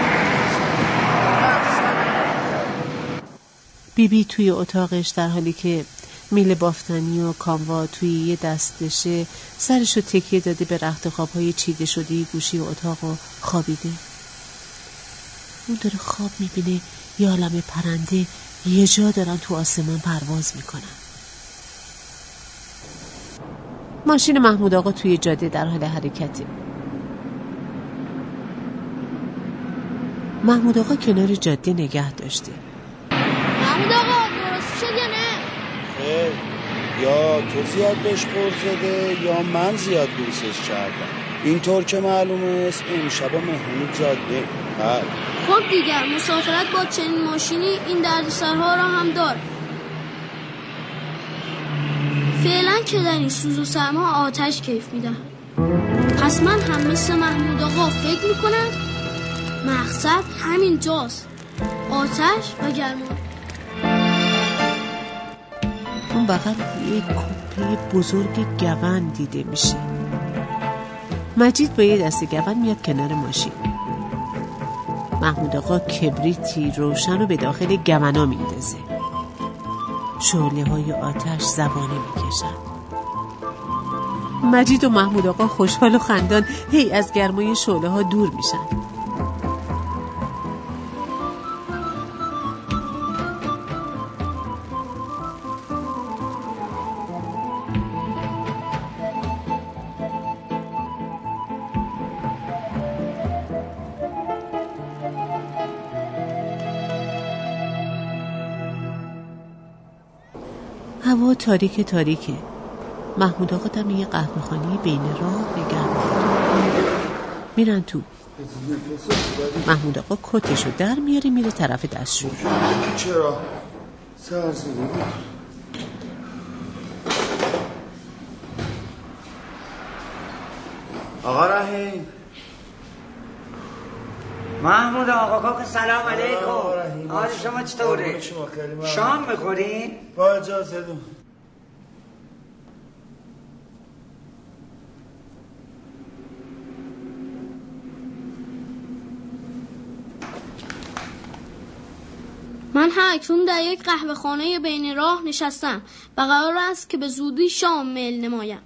بیبی توی اتاقش در حالی که میل بافتنی و کاموا توی یه دستشه سرشو تکیه داده به رخت خوابهای چیده شده گوشی اتاق و خوابیده. اون داره خواب می‌بینه یه عالم پرنده یه جا دارن تو آسمان پرواز می‌کنن. ماشین محمود آقا توی جاده در حال حرکته. محمود آقا کنار جاده نگه داشته. محمود آقا! یا تو زیاد بهش خور زده یا من زیاد دوستش کردم. اینطور که معلومه است امشب مهمونی جاده. بله. خب دیگر مسافرت با چنین ماشینی این دردسرها را هم دار. فعلا که در این سوز و سرما آتش کیف میدم پس من هم مثل محمود آقا فکر می‌کنم مقصد همین جاست. آتش و گرما. اون بغل یه کوپه بزرگ گون دیده میشه. مجید با یه دست گون میاد کنار ماشین. محمود آقا کبریتی روشن رو به داخل گونا میندازه. شعله های آتش زبانه می‌کشن. مجید و محمود آقا خوشحال و خندان هی از گرمای شعله ها دور میشن. هوا تاریک تاریکه. محمود آقا دم یه قهوه خانه بین راه نگه میرن تو. محمود آقا کتشو در میاره میره طرف دستشوی چرا؟ آقا رحیم. محمود آقا کاک سلام علیکم. رحیم. حال شما چطوره قربون شما خیلی ممنون. شام می‌خورین با اجازه دو من هم اکنون در یک قهوه خانه بین راه نشستم و قرار است که به زودی شام میل نمایم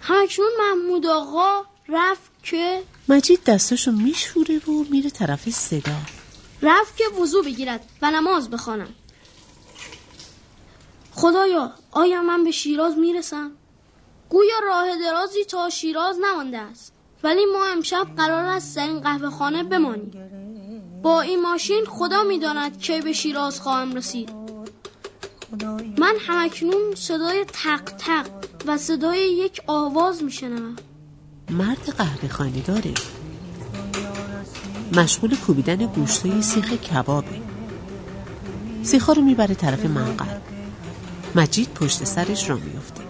هم اکنون محمود آقا رفت که مجید دستاشو میشوره و میره طرف صدا رفت که وضو بگیرد و نماز بخواند خدایا آیا من به شیراز می‌رسم؟ گویا راه درازی تا شیراز نمانده است. ولی ما امشب قرار است در این قهوه خانه بمانیم. با این ماشین خدا می‌داند کی به شیراز خواهم رسید. من همکنون صدای تق تق و صدای یک آواز میشنوم. مرد قهوه خانه داره. مشغول کوبیدن گوشتای سیخ کبابه سیخا رو می‌بره طرف منقل. مجید پشت سرش را میفته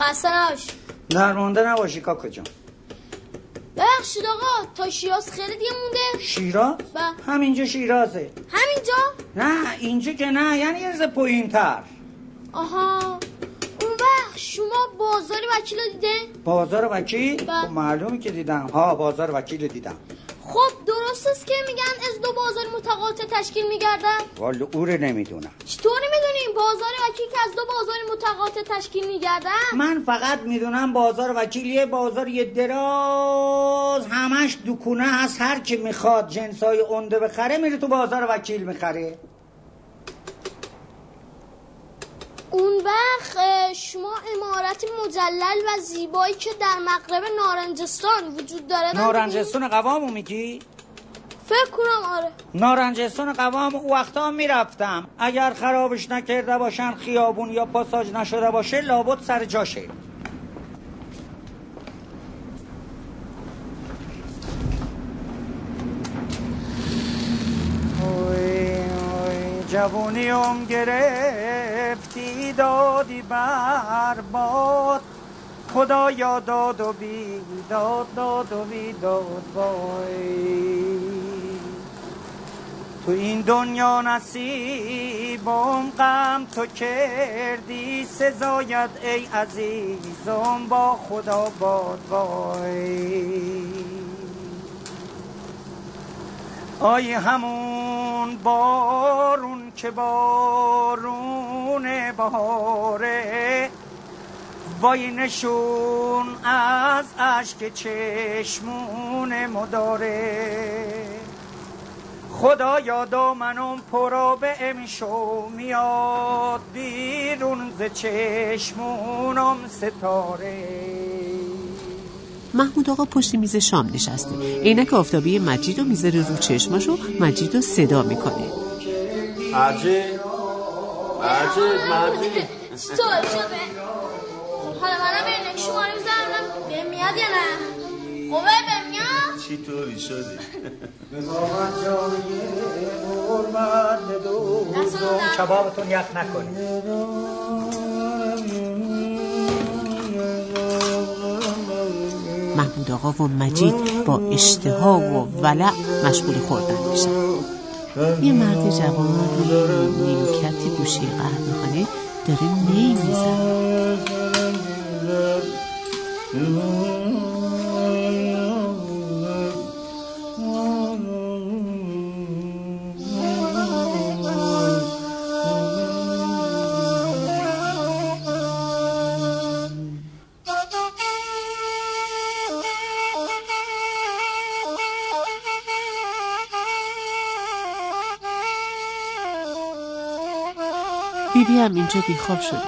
خسته نباشی درمانده نباشی کاکا جان. ببخشید آقا تا شیراز خیلی دیگه مونده. شیراز؟ بله. همینجا شیرازه. همینجا؟ نه اینجا که نه یعنی یه پایین تر آها. شما بازار وکیل رو دیده؟ بازار وکیل؟ بله. خب معلومه که دیدم. ها بازار وکیل رو دیدم. خب درست است که میگن از دو بازار متقاطع تشکیل میگردن؟ والا او رو نمی‌دونم. چطور می‌دونیم بازار وکیل که از دو بازار متقاطع تشکیل میگردن؟ من فقط می‌دونم بازار وکیل یه بازار یه دراز همش دکونه هست. هر کی می‌خواد جنسای عمده بخره میره تو بازار وکیل می‌خره. اون وقت شما امارت مجلل و زیبایی که در مغرب نارنجستان وجود داره نارنجستان قوامو میگی؟ فکر کنم آره. نارنجستان قوام او وقتا می‌رفتم. اگر خرابش نکرده باشن خیابون یا پاساج نشده باشه لابد سر جاشه. جوونیم گرفتی دادی برباد خدایا داد و بیداد داد و بیداد وای. تو این دنیا نصیبم غم تو کردی سزایت ای عزیزم با خدا باد وای. آی همون بارون که بارون بهاره. وای نشون از اشک چشمون مداره. خدا یادا منم پرابه امشو میاد بیرون ز چشمونم ستاره. محمود آقا پشت میز شام نشسته. عینک آفتابی مجید رو می‌ذاره رو چشماشو مجید رو صدا می‌کنه. مجید مجید مجید. چطور شده حالا منم عینک شما رو می‌زنم به میاد یا نه؟ خوبه به میاد؟ چی طوری شدی؟ نظامت جای مرمت دوزم کبابتون یخ نکنید. محمود آقا و مجید با اشتها و ولع مشغول خوردن میشن. یه مرد جوان روی نیمکت گوشه قهوه‌خانه داره نی می‌زنه هم اینجا بیخواب شده.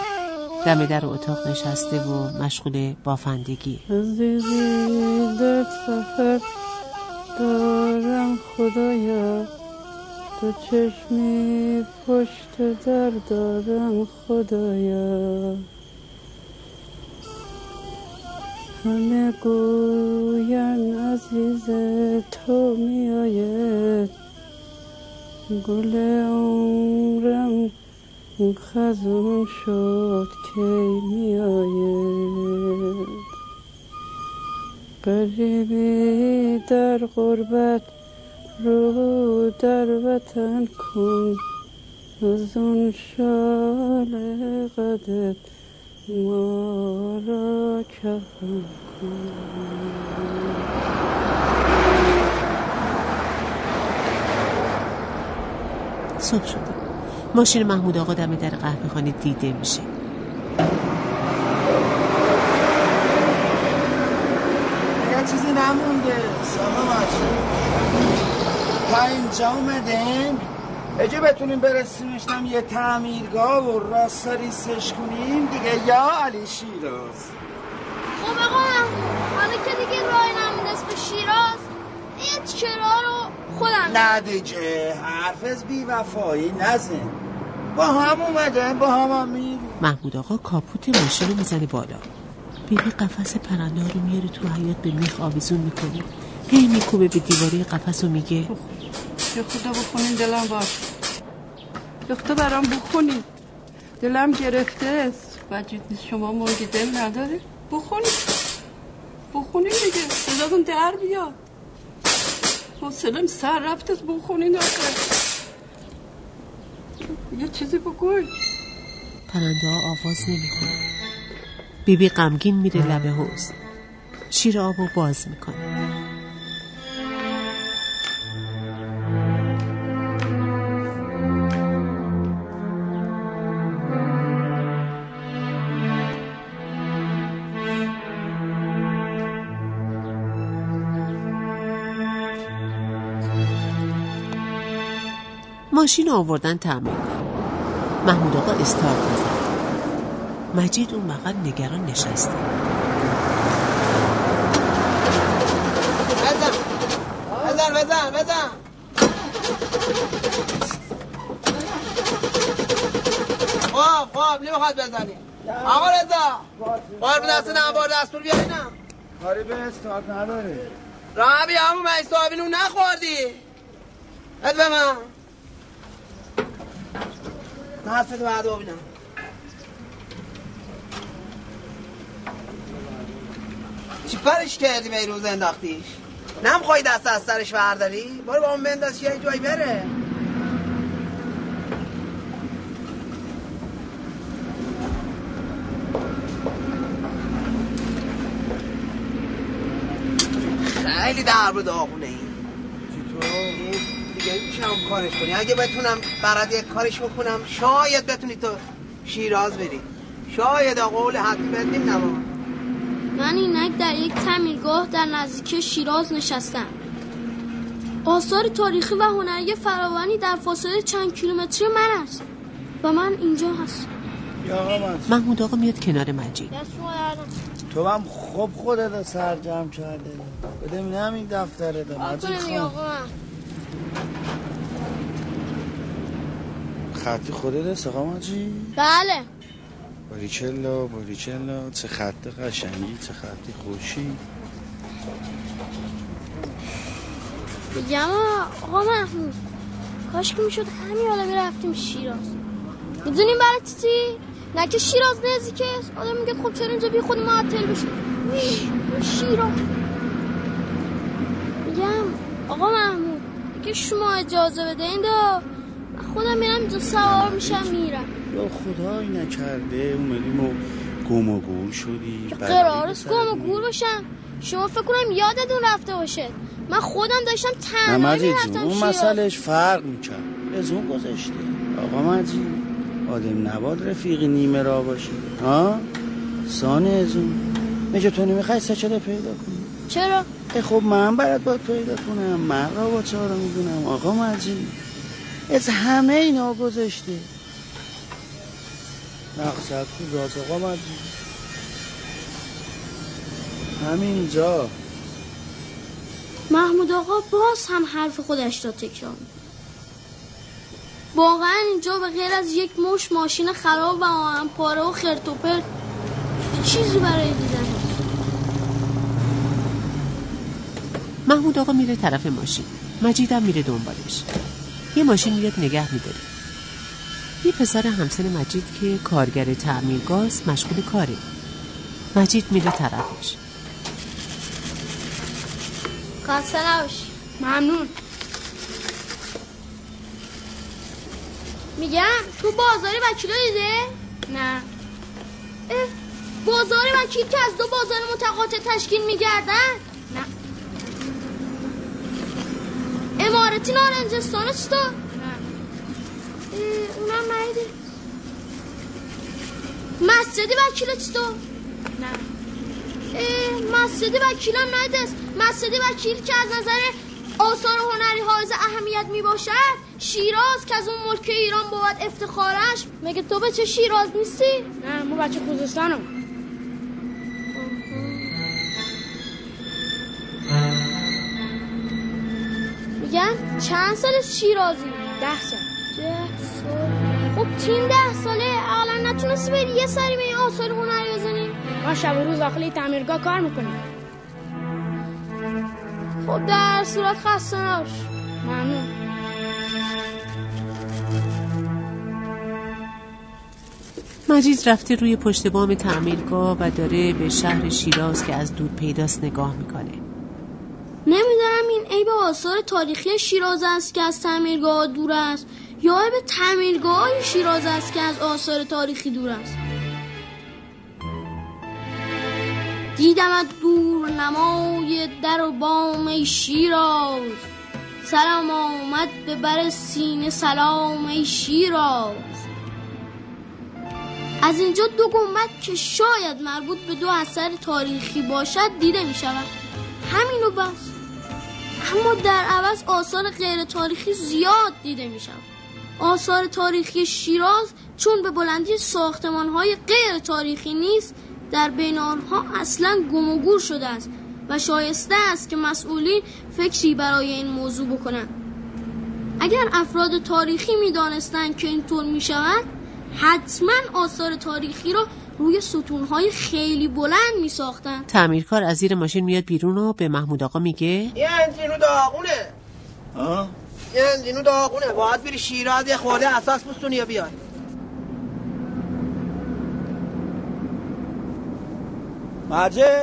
دم در اتاق نشسته و مشغول بافندگی. دارم خدایا. تو چشمی پشت در دارم خدایا. همه گوین عزیز تو میآید. گل عمرم خزون شد کی میآید. قریبی در غربت رو در وطن کن. از اون شال قدت ما را کفن کن. صبح شده. ماشین محمود آقا دم در قهوه خانه دیده میشه. یه چیزی نمونده سلام تا اینجا اومدیم اگه بتونیم برسیمش هم یه تعمیرگاه و راستا ریسش کنیم دیگه یا علی شیراز. خب آقا حالا که دیگه راه نمیدست به شیراز. یه چرا رو خودم نه دیگه حرف از بی وفایی نزن. با هم اومدن با هم هم میریم. محمود آقا کاپوت ماشین رو می‌زنه بالا. بیبی قفس پرنده رو میاره تو حیات به میخ آویزون می‌کنه. هی میکوبه به دیواره قفس و میگه یه خدا بخونین دلم باش دختر برام بخونین. دلم گرفته است. وجود نیست شما مرگی دل نداره بخونین. بخونین دیگه. صداتون در بیاد. حوصلم سر رفت است بخونین آخه یه چیزی بگوی. پرنده ها آواز بیبی غمگین میره لبه حوز شیر آب رو باز می‌کنه. ماشین آوردن تعمیر محمود آقا استارت زد. مجید اون بغل نگران نشسته. بزن. بزن بزن بزن. خب خب نمی‌خواد بزنی. آقا رضا بار دست نه بار دستور بیارینم. کاری به استارت نداره رابی همون من صاحبی نون نخوردی. بد به من. دستت بعد ببینم. چی پرش کردی به روز انداختیش؟ نمی‌خوای دست از سرش برداری؟ برو با اون بنداز یه جایی بره. خیلی درب و داغونه این میشم کارش کنی. اگه بتونم برات یک کارش بکنم شاید بتونی تو شیراز بری. شاید قول حقی بدیم نما من اینک در یک تعمیرگاه در نزدیکی شیراز نشستم. آثار تاریخی و هنری فراوانی در فاصله چند کیلومتری من است و من اینجا هستم. آقا محمود آقا میاد کنار مجید. تو هم خوب خودت سرجم کرده بده همین دفتره مجید خان. خطی خودت است آقا مجید بله. باریچلا باریچلا چه خط قشنگی چه خطی خوشی. میگم آقا محمود کاش که می‌شد همین حالا می‌رفتیم شیراز. می‌دونیم برای چی نه که شیراز نزدیکه آدم میگه خب چرا اینجا بی خود معطل بشه؟ شیراز. میگم آقا محمود که شما اجازه بده این خودم میرم اینجا سوار میشم میرم. یا خدایی نکرده اومدیم و گم و گور شدی. قرار است گم و گور باشم. شما فکر کنم یادتون رفته باشه. من خودم داشتم مجید می‌رفتم. اون. مسئلهش فرق می‌کرد. از اون گذشته. آقا مجید آدم نباد رفیقی نیمه را باشی ها؟ سانه از اون. میگه تو نمی‌خوای سچله پیدا کنی. چرا؟ ای خب من برات باید پیدا کنم. من را با چهارا می‌دونم. آقا مجید. از همه اینا گذشته مقصد تو راز آقا مجید همینجا. محمود آقا باز هم حرف خودش را تکرار. واقعا اینجا به غیر از یک مش ماشین خراب و آهن پاره و خرتوپر چیزی برای دیدن نیست. محمود آقا میره طرف ماشین. مجیدم میره دنبالش. یه ماشین میاد نگه میداره یه پسر همسن مجید که کارگر تعمیرگاه است، مشغول کاره. مجید میره طرفش. خسته نباشی ممنون. میگم تو بازار وکیلا دیده؟ نه. اه، بازار وکیل که از دو بازار متقاطع تشکیل میگردن؟ نه امارتی نارنجستان است تو؟ نه اونم نیده مسجد وکیل تو؟ نه اه، مسجد وکیل هم نیده است مسجد وکیل که از نظر آثار هنری حائز اهمیت می باشد شیراز که از اون ملک ایران بود افتخارش مگه تو به چه شیراز نیستی؟ نه ما بچه خوزستانم چند سال از شیرازی؟ ده سال. ده سال خب تیم ده ساله اقلا نتونستی بری یه سری به این آثار هنری بزنی؟ ما شب و روز داخل تعمیرگاه کار می‌کنیم. خب در صورت خسته نباش. ممنون. مجید رفته روی پشت بام تعمیرگاه و داره به شهر شیراز که از دور پیداست نگاه می‌کنه. عیب آثار تاریخی شیراز است که از تعمیرگاه دور است یا عیب تعمیرگاه شیراز است که از آثار تاریخی دور است. دیدم دور نمای در و بام ای شیراز. سلام آمد به بر سینه سلام ای شیراز. از اینجا دو گنبد که شاید مربوط به دو اثر تاریخی باشد دیده می شود همینو بس. اما در عوض آثار غیر تاریخی زیاد دیده می شود آثار تاریخی شیراز چون به بلندی ساختمان های غیر تاریخی نیست در بین آنها اصلا گم و گور شده است و شایسته است که مسئولین فکری برای این موضوع بکنند. اگر افراد تاریخی می دانستند که اینطور می شود حتما آثار تاریخی را روی ستونهای خیلی بلند می ساختن تعمیرکار از زیر ماشین میاد بیرون و به محمود آقا میگه یه انجینو داغونه. آه. یه انجینو داغونه. باید بری شیراز یه خورده اساس بستونی یا بیای. مجه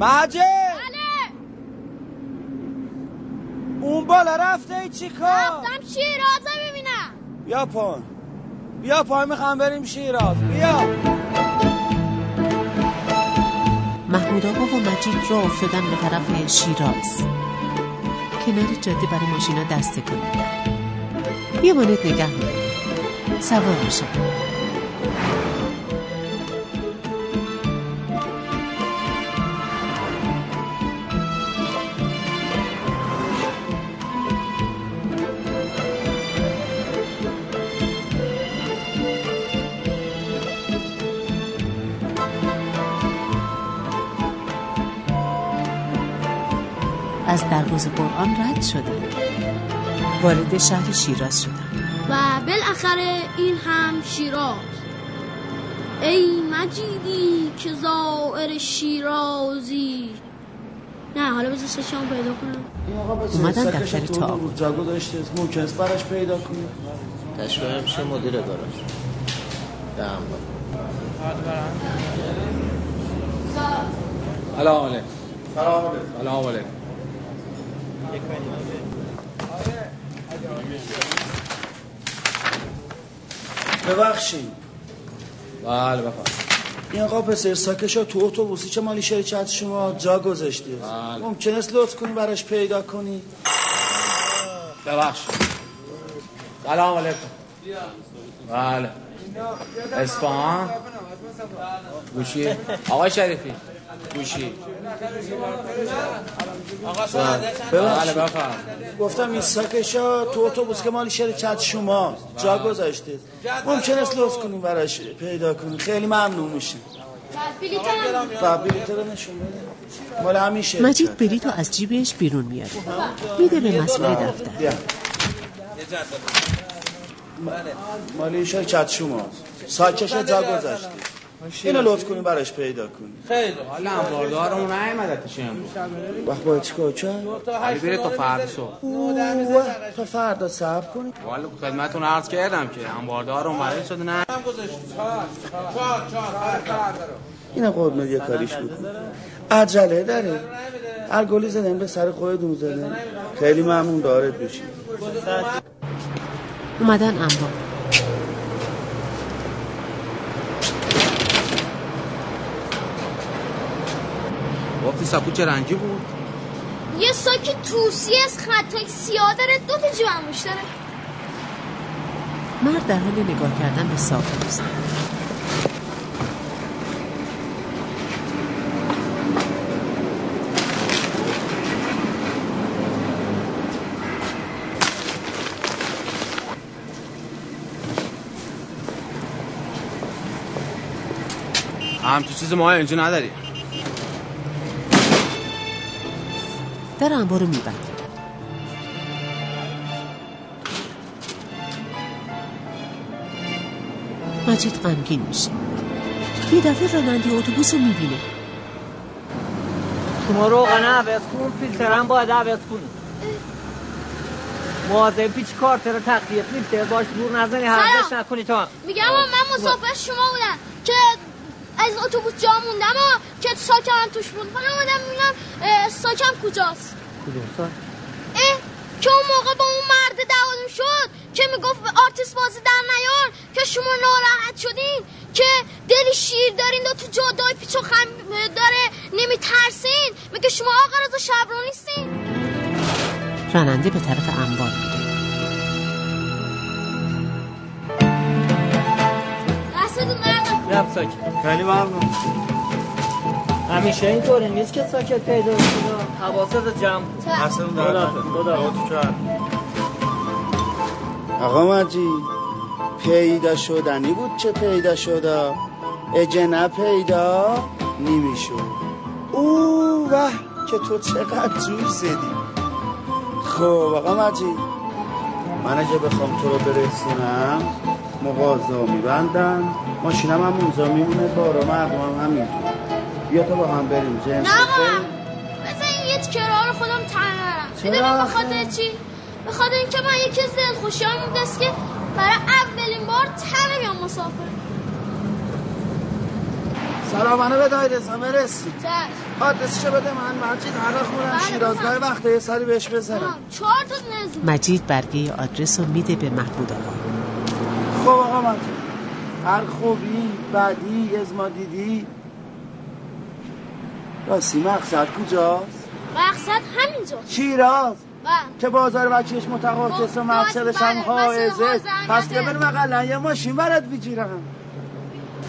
مجه اون بالا رفته ای چی کار؟ رفتم شیرازه ببینم. بیا پایین بیا پایین می‌خوام بریم شیراز. بیا. محمود آقا و مجید را افتادن به طرف شیراز. کنار جاده برای ماشینا دسته کنید. یه مانت نگه سوار میشه از قرآن رد شدن وارد شهر شیراز شدن و بالاخره این هم شیراز. ای مجیدی که زائر شیرازی. نه حالا بذار سشام پیدا کنم. اومدن دفتر تا جا گذاشته ممکن است براش پیدا کنی تشبیه میشه مدیر گاراژ دهم سلام علیکم. سلام علیکم. ببخشید. بله بفرم این آقا پسر ساکشا تو اتوبوسی که مالی شرکت شما جا گذاشتی بله. ممکن است لطف کنی براش پیدا کنی؟ ببخشید. سلام علیکم. بله. اصفهان گوشی؟ آقای شریفی. گوشی. بله. بفرم گفتم این ساکشا تو اتوبوس که مالی شرکت شما. جا گذاشته. ممکن است لطف کنی براش پیدا کنی خیلی ممنون میشیم. و بلیط رو نشون بده مال همین شرکت مجید بلیط رو از جیبش بیرون میاره. میده به مسئول دفتر. مالی شرکت شما. ساکشا جا گذاشته. اینو لطف کنی براش پیدا کنی خیلی حالا انباردارمون نیومدتش امروز؟ وقت باید چیکار؟ کرد ولی بره تا فردا صبح. اوه، تا فردا صبر کنی والا خدمتون عرض کردم که انباردار اومده شده نه. اینا قربونت یه کاریش بکن. عجله داره. هر گلی زدن به سر خودتون زدن. خیلی ممنون دارت بشی اومدن انبار. گفتی سکو چه رنگی بود؟ یه ساک توسی از خطای سیاه داره دو تا جیب انگوش داره. مرد در حال نگاه کردن به ساق است همچی چیز ما اینجا نداری؟ در انبار رو میبند مجید غمگین میشه. یه دفعه راننده اتوبوس رو می‌بینه. شما روغن عوض کن فیلترم باید عوض کن مواظب پیچ کارتر تخلیه فیلتر باش دور نزنی حرفش نکنی تا. میگم من مسافر شما بودم. که از اتوبوس جا موندم که ساکم توش بود. من اومدم می‌بینم ساکم کجاست؟ کدوم اه که اون موقع با اون مرد دعوادم شد که می‌گفت آرتیست بازی در نیار که شما ناراحت شدین که دل شیر دارین و تو جاده‌ی پیچ و خم داره نمیترسین. میگه شما آقا رضا شبرو نیستین. راننده به طرف انبار. رفت ساکت. خیلی ممنون. همیشه اینطوری نیست که ساکت پیدا شده حواست جمع اصلا خدا خدا. آقا مجید پیدا شدنی بود چه پیدا شده اگه نه پیدا نمی‌شد. او وح که تو چقدر جور زدی. خب آقا مجید من اگه بخوام تو رو برسونم مغازه میبندم. ماشینم هم اونجا میمونه بارا مردم هم همینطور بیا تو با هم بریم جنس نه آقا بذار این یه رو خودم تنرم چرا؟ به؟ خاطر چی؟ به خاطر اینکه من یکی از دلخوشی هم دست که برای اولین بار تنه بیام مسافر. سلامانه به دایرسا برسی. چشم. آدرسشو بده من مجید هر وقت بله، شیرازگاه وقت یه سری بهش بزنم. چهار تا نزدیک مجید برگه آدرس رو میده به محمود آقا. خب آقا مجید. هر خوبی بدی از ما دیدی. راستی مقصد کجاست؟ مقصد همینجا. شیراز بله. که بازار وکیش متقاطس و مقصدش هم حائزه پس که بریم اقلا یه ماشین برات بگیرم.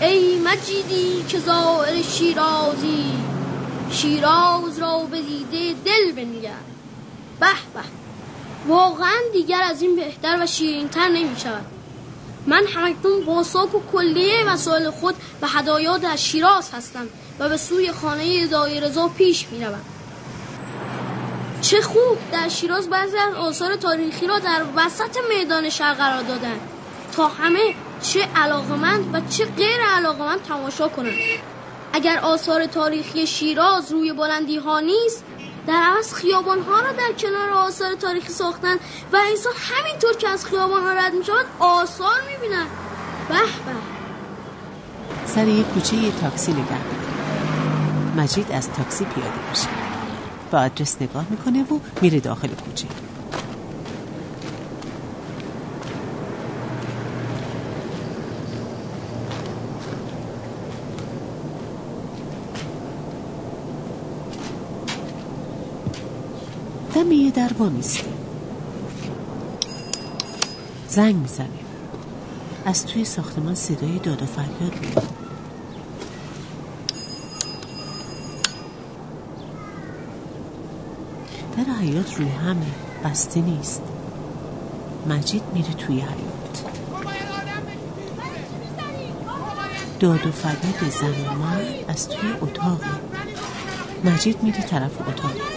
ای مجیدی که زائر شیرازی شیراز را به دیده دل بنگر. به به. واقعا دیگر از این بهتر و شیرینتر نمی شود من همکنون با ساک و کلیه مسائل خود به هدایا در شیراز هستم و به سوی خانه دایرزا پیش می روم. چه خوب! در شیراز بعضی از آثار تاریخی را در وسط میدان شهر قرار دادند تا همه چه علاقمند و چه غیر علاقمند تماشا کنند. اگر آثار تاریخی شیراز روی بلندی ها نیست در عوض خیابان ها را در کنار آثار تاریخی ساختن و انسان همینطور که از خیابان ها رد می شود آثار می به به. سر یک کوچه یه تاکسی نگه. مجید از تاکسی پیاده میشه. به آدرس نگاه می‌کنه و میره داخل کوچه. دم یه در میسته زنگ می‌زنه. از توی ساختمان صدای داد و فریاد میاد در حیات روی همه بسته نیست. مجید میره توی حیات داد و فریاد زن و از توی اتاقه مجید میره طرف اتاق.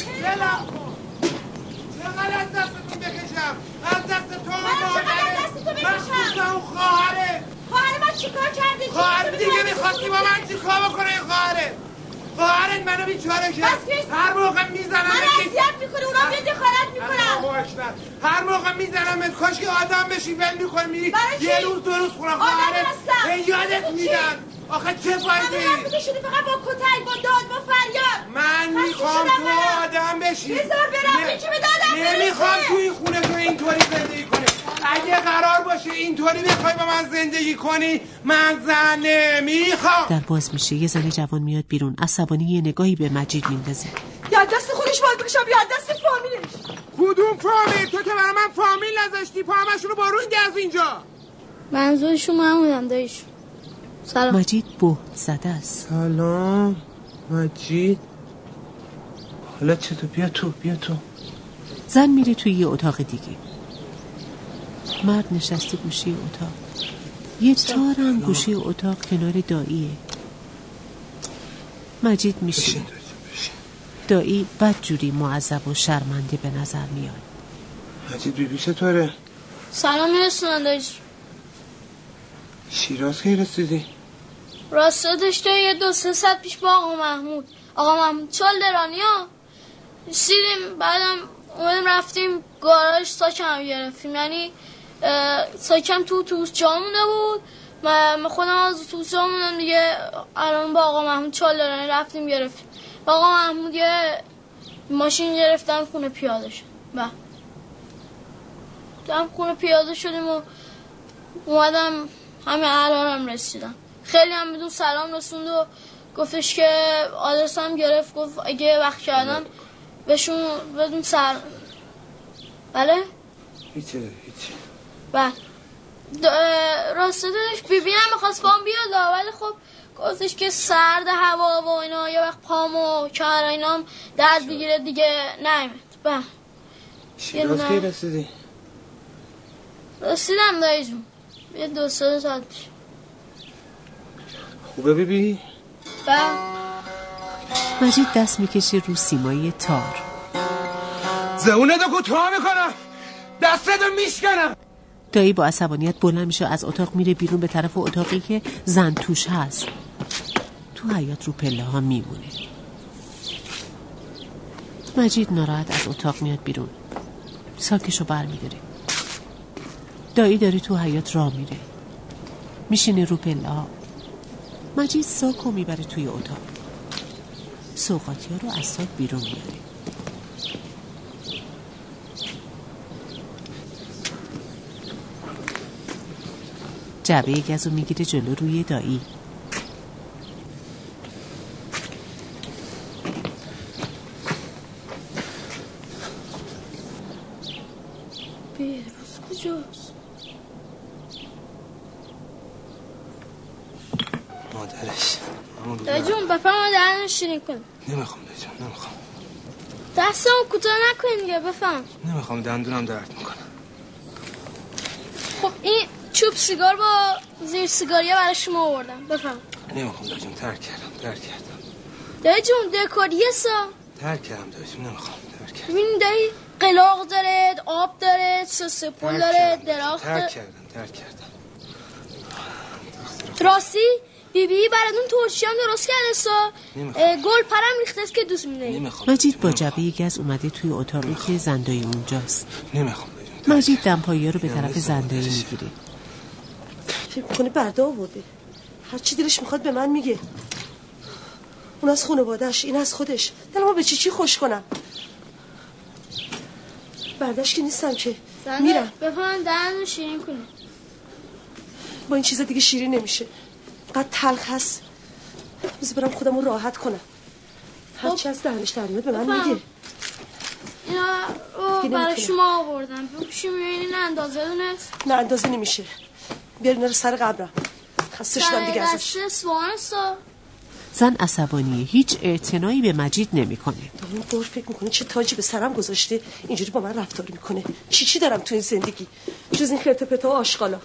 دلم کن چقدر از دستتون بکشم. از دست تو بکشم؟ مخصوصا اون خواهره خواهر من چیکار کرده؟ چی خواهر دیگه می‌خواستی با من چیکار بکنه این خواهره؟ خواهرت منو بیچاره کرد. هر موقع می‌زنم من اذیت می‌کنه اونا بیا دخالت می‌کنن. هر موقع می‌زنم کاش که آدم بشی ول می‌کنی چی؟ یه روز دو روز خونه خواهرت یادت؟ میدن آخه چه فایده رفته شده فقط با کتک با داد با فریاد. من می‌خوام تو. آدم بشی. بذار برم. یکی به دادم نمی‌خوام. تو این خونه تو اینطوری زندگی اگه قرار باشه اینطوری بخوای با من زندگی کنی من زن نمی‌خوام. در باز میشه. یه زن جوان میاد بیرون. عصبانی یه نگاهی به مجید میندازه. یا دست خودش باز بکشم یا دست فامیلش. کدوم فامیل؟ تو که برای من فامیل نذاشتی. پا همشونو باروندی از اینجا. منظورشون محمودم دایش. سلام. مجید بهت زده است. سلام. مجید. حالا چطور؟ بیا تو بیا تو. زن میره توی یه اتاق دیگه. مرد نشسته گوشه اتاق. یه تارم گوشه اتاق کنار داییه. مجید میشه. دایی بدجوری معذب و شرمنده به نظر میاد. مجید بیبی چطوره؟ سلام میرسونم دایش شیراز کی رسیدی؟ راسته داشته یه دو سه ساعت پیش با آقا محمود. آقا محمود چال درانی ها؟ رسیدیم بعدم اومدیم رفتیم گاراژ ساکم گرفتیم. یعنی اه، ساکم تو اتوبوس جا مونده بود. من خودم از اتوبوس جا موندم دیگه الان با آقا محمود چال درانی رفتیم گرفتیم. با آقا محمود یه ماشین گرفتم خونه پیاده شد. تو هم خونه پیاده شدیم و اومدم همه الانم رسیدم. خیلی هم بدون سلام رسوند و گفتش که آدرس هم گرفت گفت اگه وقت کردم بهشون بدون سر بله؟ هیچه بله. راسته داشت بی بی هم می‌خواست بام بیاد ولی خب گفتش که سرد هوا و اینا یه وقت پام و کار اینا هم درد بگیره دیگه نیمد بله. شیراز. کی رسیدی؟ رسیدم دایی جون. یه دو سه ساعت پیش. خوبه بیبی؟ بله. مجید دست می‌کشه رو سیمای تار. زونه دو کوتاه می‌کنم. دستتو میشکنم. دایی با عصبانیت بلند میشه از اتاق میره بیرون به طرف اتاقی که زن توش هست. تو حیات رو پله ها میمونه. مجید ناراحت از اتاق میاد بیرون. ساکشو بر میداره دایی داری تو حیات راه میره. میشینه رو پله ها. مجید ساکو می‌بره توی اتاق. سوقاتی ها رو از ساک بیرون میاره جعبه گازو می‌گیره جلو روی دایی. باز کجاست؟ مادرش. همون رو دایی جون بفهم دهن شیرین کن. نمی‌خوام بجام نمی‌خوام. دستمو کوتاه نکن دیگه بفهم نمی‌خوام دندونم درد می‌کنه. خب این چوب سیگار با زیر سیگاریه برای شما آوردم. بفهم نمی‌خوام داجم ترک کردم ترک کردم. دایی جون دکوریه سا. ترک کردم داجم نمی‌خوام ترک کردم. ببین دایی قلاق داره آب داره سس پل ترک داره. درخت ترک. کردم ترک کردم. راستی بی بی براتون ترشی هم درست کرده سا. گل پرم ریخته است که دوست می‌دهی مجید با جعبه گز اومده توی اتاقی که زندایی اونجاست. نمی‌خوام مجید دمپایی رو به طرف زندایی می‌گیره. فکر می‌کنه برده آورده. هر چی دلش می‌خواد به من میگه. اون از خانوادهش این از خودش. دلمو به چی چی خوش کنم؟ بردش که نیستم که. میرم. بفهم دهن شیرین کنه با این چیزا دیگه شیرین نمیشه. قد تلخ هست. بذار برم خودم رو راحت کنم. هر چی از دهنش در به من بفهم. میگه. اینا رو برای. شما آوردم. بپوشیم این اندازه دونست نه اندازه نمیشه. بیار اینا رو سر قبرم. خسته شدم دیگه ازش زن عصبانیه هیچ اعتنایی به مجید نمی‌کنه. اون دور فکر می‌کنه چه تاجی به سرم گذاشته اینجوری با من رفتار می‌کنه. چی چی دارم تو این زندگی؟ جز این خرت پتا و آشغالا.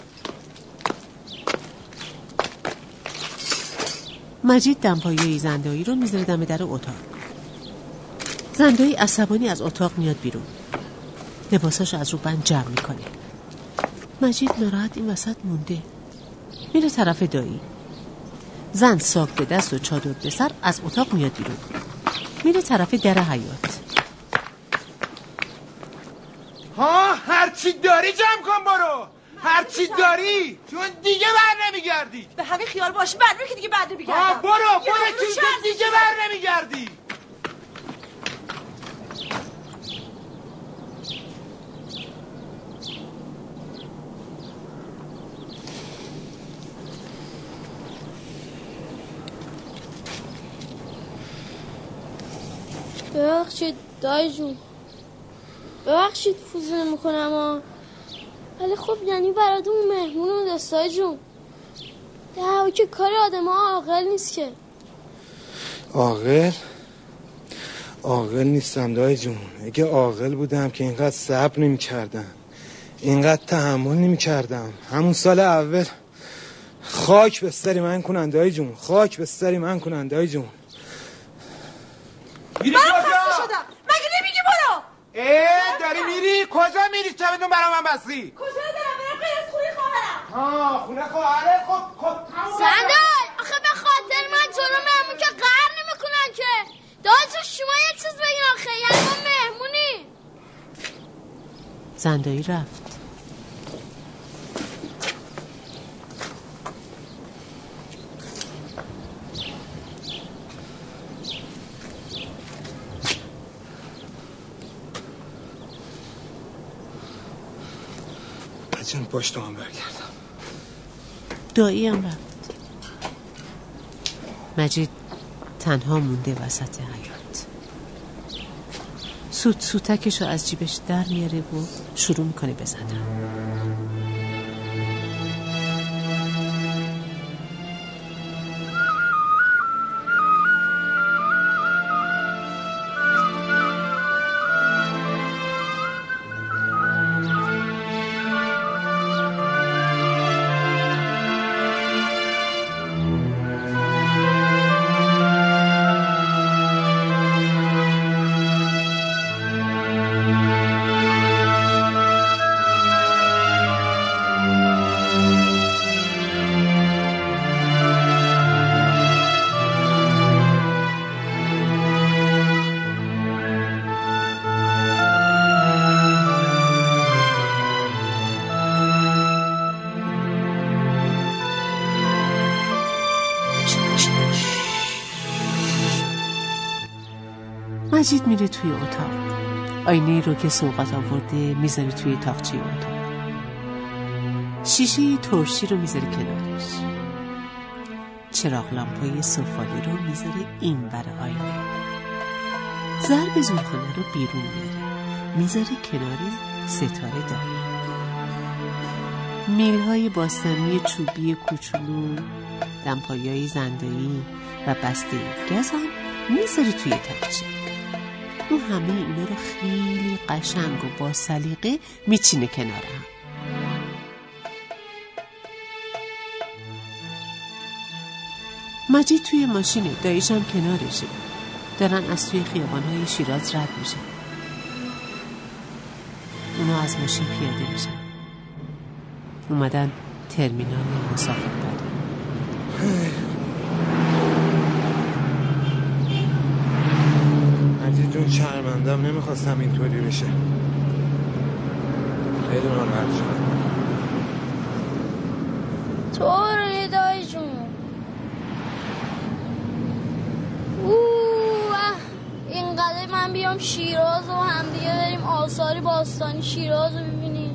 مجید دمپایی زندایی رو می‌ذاره دم در اتاق. زندایی عصبانی از اتاق میاد بیرون. لباساش از رو بند جمع می‌کنه. مجید ناراحت این وسط مونده. میره طرف دایی. زن ساک به دست و چادر به سر از اتاق میاد بیرون. میره طرف در حیات ها هرچی داری جمع کن برو. هرچی داری چون دیگه بر نمیگردی. به همین خیال باش بعد که دیگه بعد ها بگردم برو برو چون دیگه بر. نمیگردی. ببخشید دای جون. ببخشید فوزه می‌کنم ها. ولی خب یعنی براتون مهمون و دستای جون. ده که کار آدم ها عاقل نیست که. عاقل؟ عاقل نیستم دایی جون. اگه عاقل بودم که اینقدر صبر نمی کردم اینقدر تحمل نمی کردم همون سال اول. خاک به سری من کنن دایی جون. خاک به سری من کنن دایی جون میری من کجا خسته شدم مگه نمیگی برو اه داری میری؟ کجا میری؟ چمدون برا من بستی؟ کجا دارم؟ برم غیر از خونه خواهرم. ها خونه خواهره؟ خب خب سندال آخه به خاطر من جلو مهمون که قهر نمی‌کنن که. داد شما یه چیز بگین آخه یعنی ما مهمونی. زندایی رفت چون پشت هم برگردم. دایی هم رفت. مجید تنها مونده وسط حیات. سوت سوتکش رو از جیبش در میاره و شروع می‌کنه بزنم مجید میره توی اتاق. آینه رو که سوقات آورده می‌ذاره توی تاقچه اتاق. شیشه ترشی رو می‌ذاره کنارش. چراغ لامپای سفالی رو می‌ذاره این بر آینه. ضرب زورخانه رو بیرون میاره. می‌ذاره کنار ستاره دایی میل های باستانی چوبی کوچولو دمپایی زندایی و بسته گاز هم می‌ذاره توی تاقچه. او همه اینا رو خیلی قشنگ و با سلیقه میچینه کنارم مجید توی ماشینه دایشم کنارشه. دارن از توی خیابانهای شیراز رد میشن اونا از ماشین پیاده میشن. اومدن ترمینال مسافر بری مجید جون شرمندم نمی‌خواستم اینطوری بشه. خیلی ناراحت شدم. طوری دایی جون. اینقدر من بیام شیراز و همدیگه بریم آثاری باستانی شیراز رو ببینیم.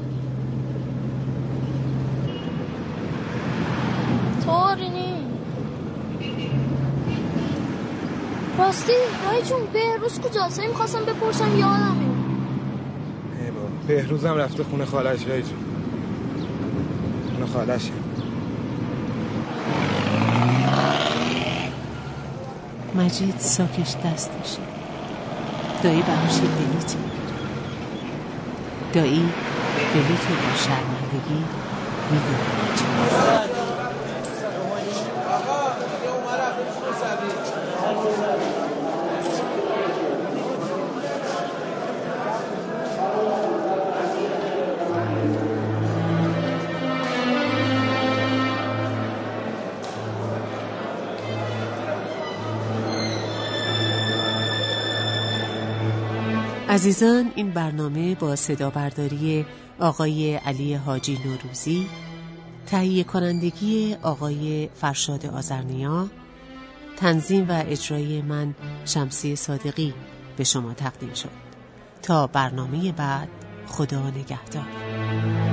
طوری نی راستی دایی جون بهروز کجاست؟ هی می‌خواستم بپرسم یادم ای بابا بهروزم رفته خونه خالش رای جون. خونه خالشه مجید ساکش دستشه دایی براش بلیت می‌گیره. دایی بلیت با شرمندگی می‌دونه. عزیزان این برنامه با صدا برداری آقای علی حاجی نوروزی تهیه کنندگی آقای فرشاد آزرنیا تنظیم و اجرای من شمسی صادقی به شما تقدیم شد. تا برنامه بعد خدا نگهدار.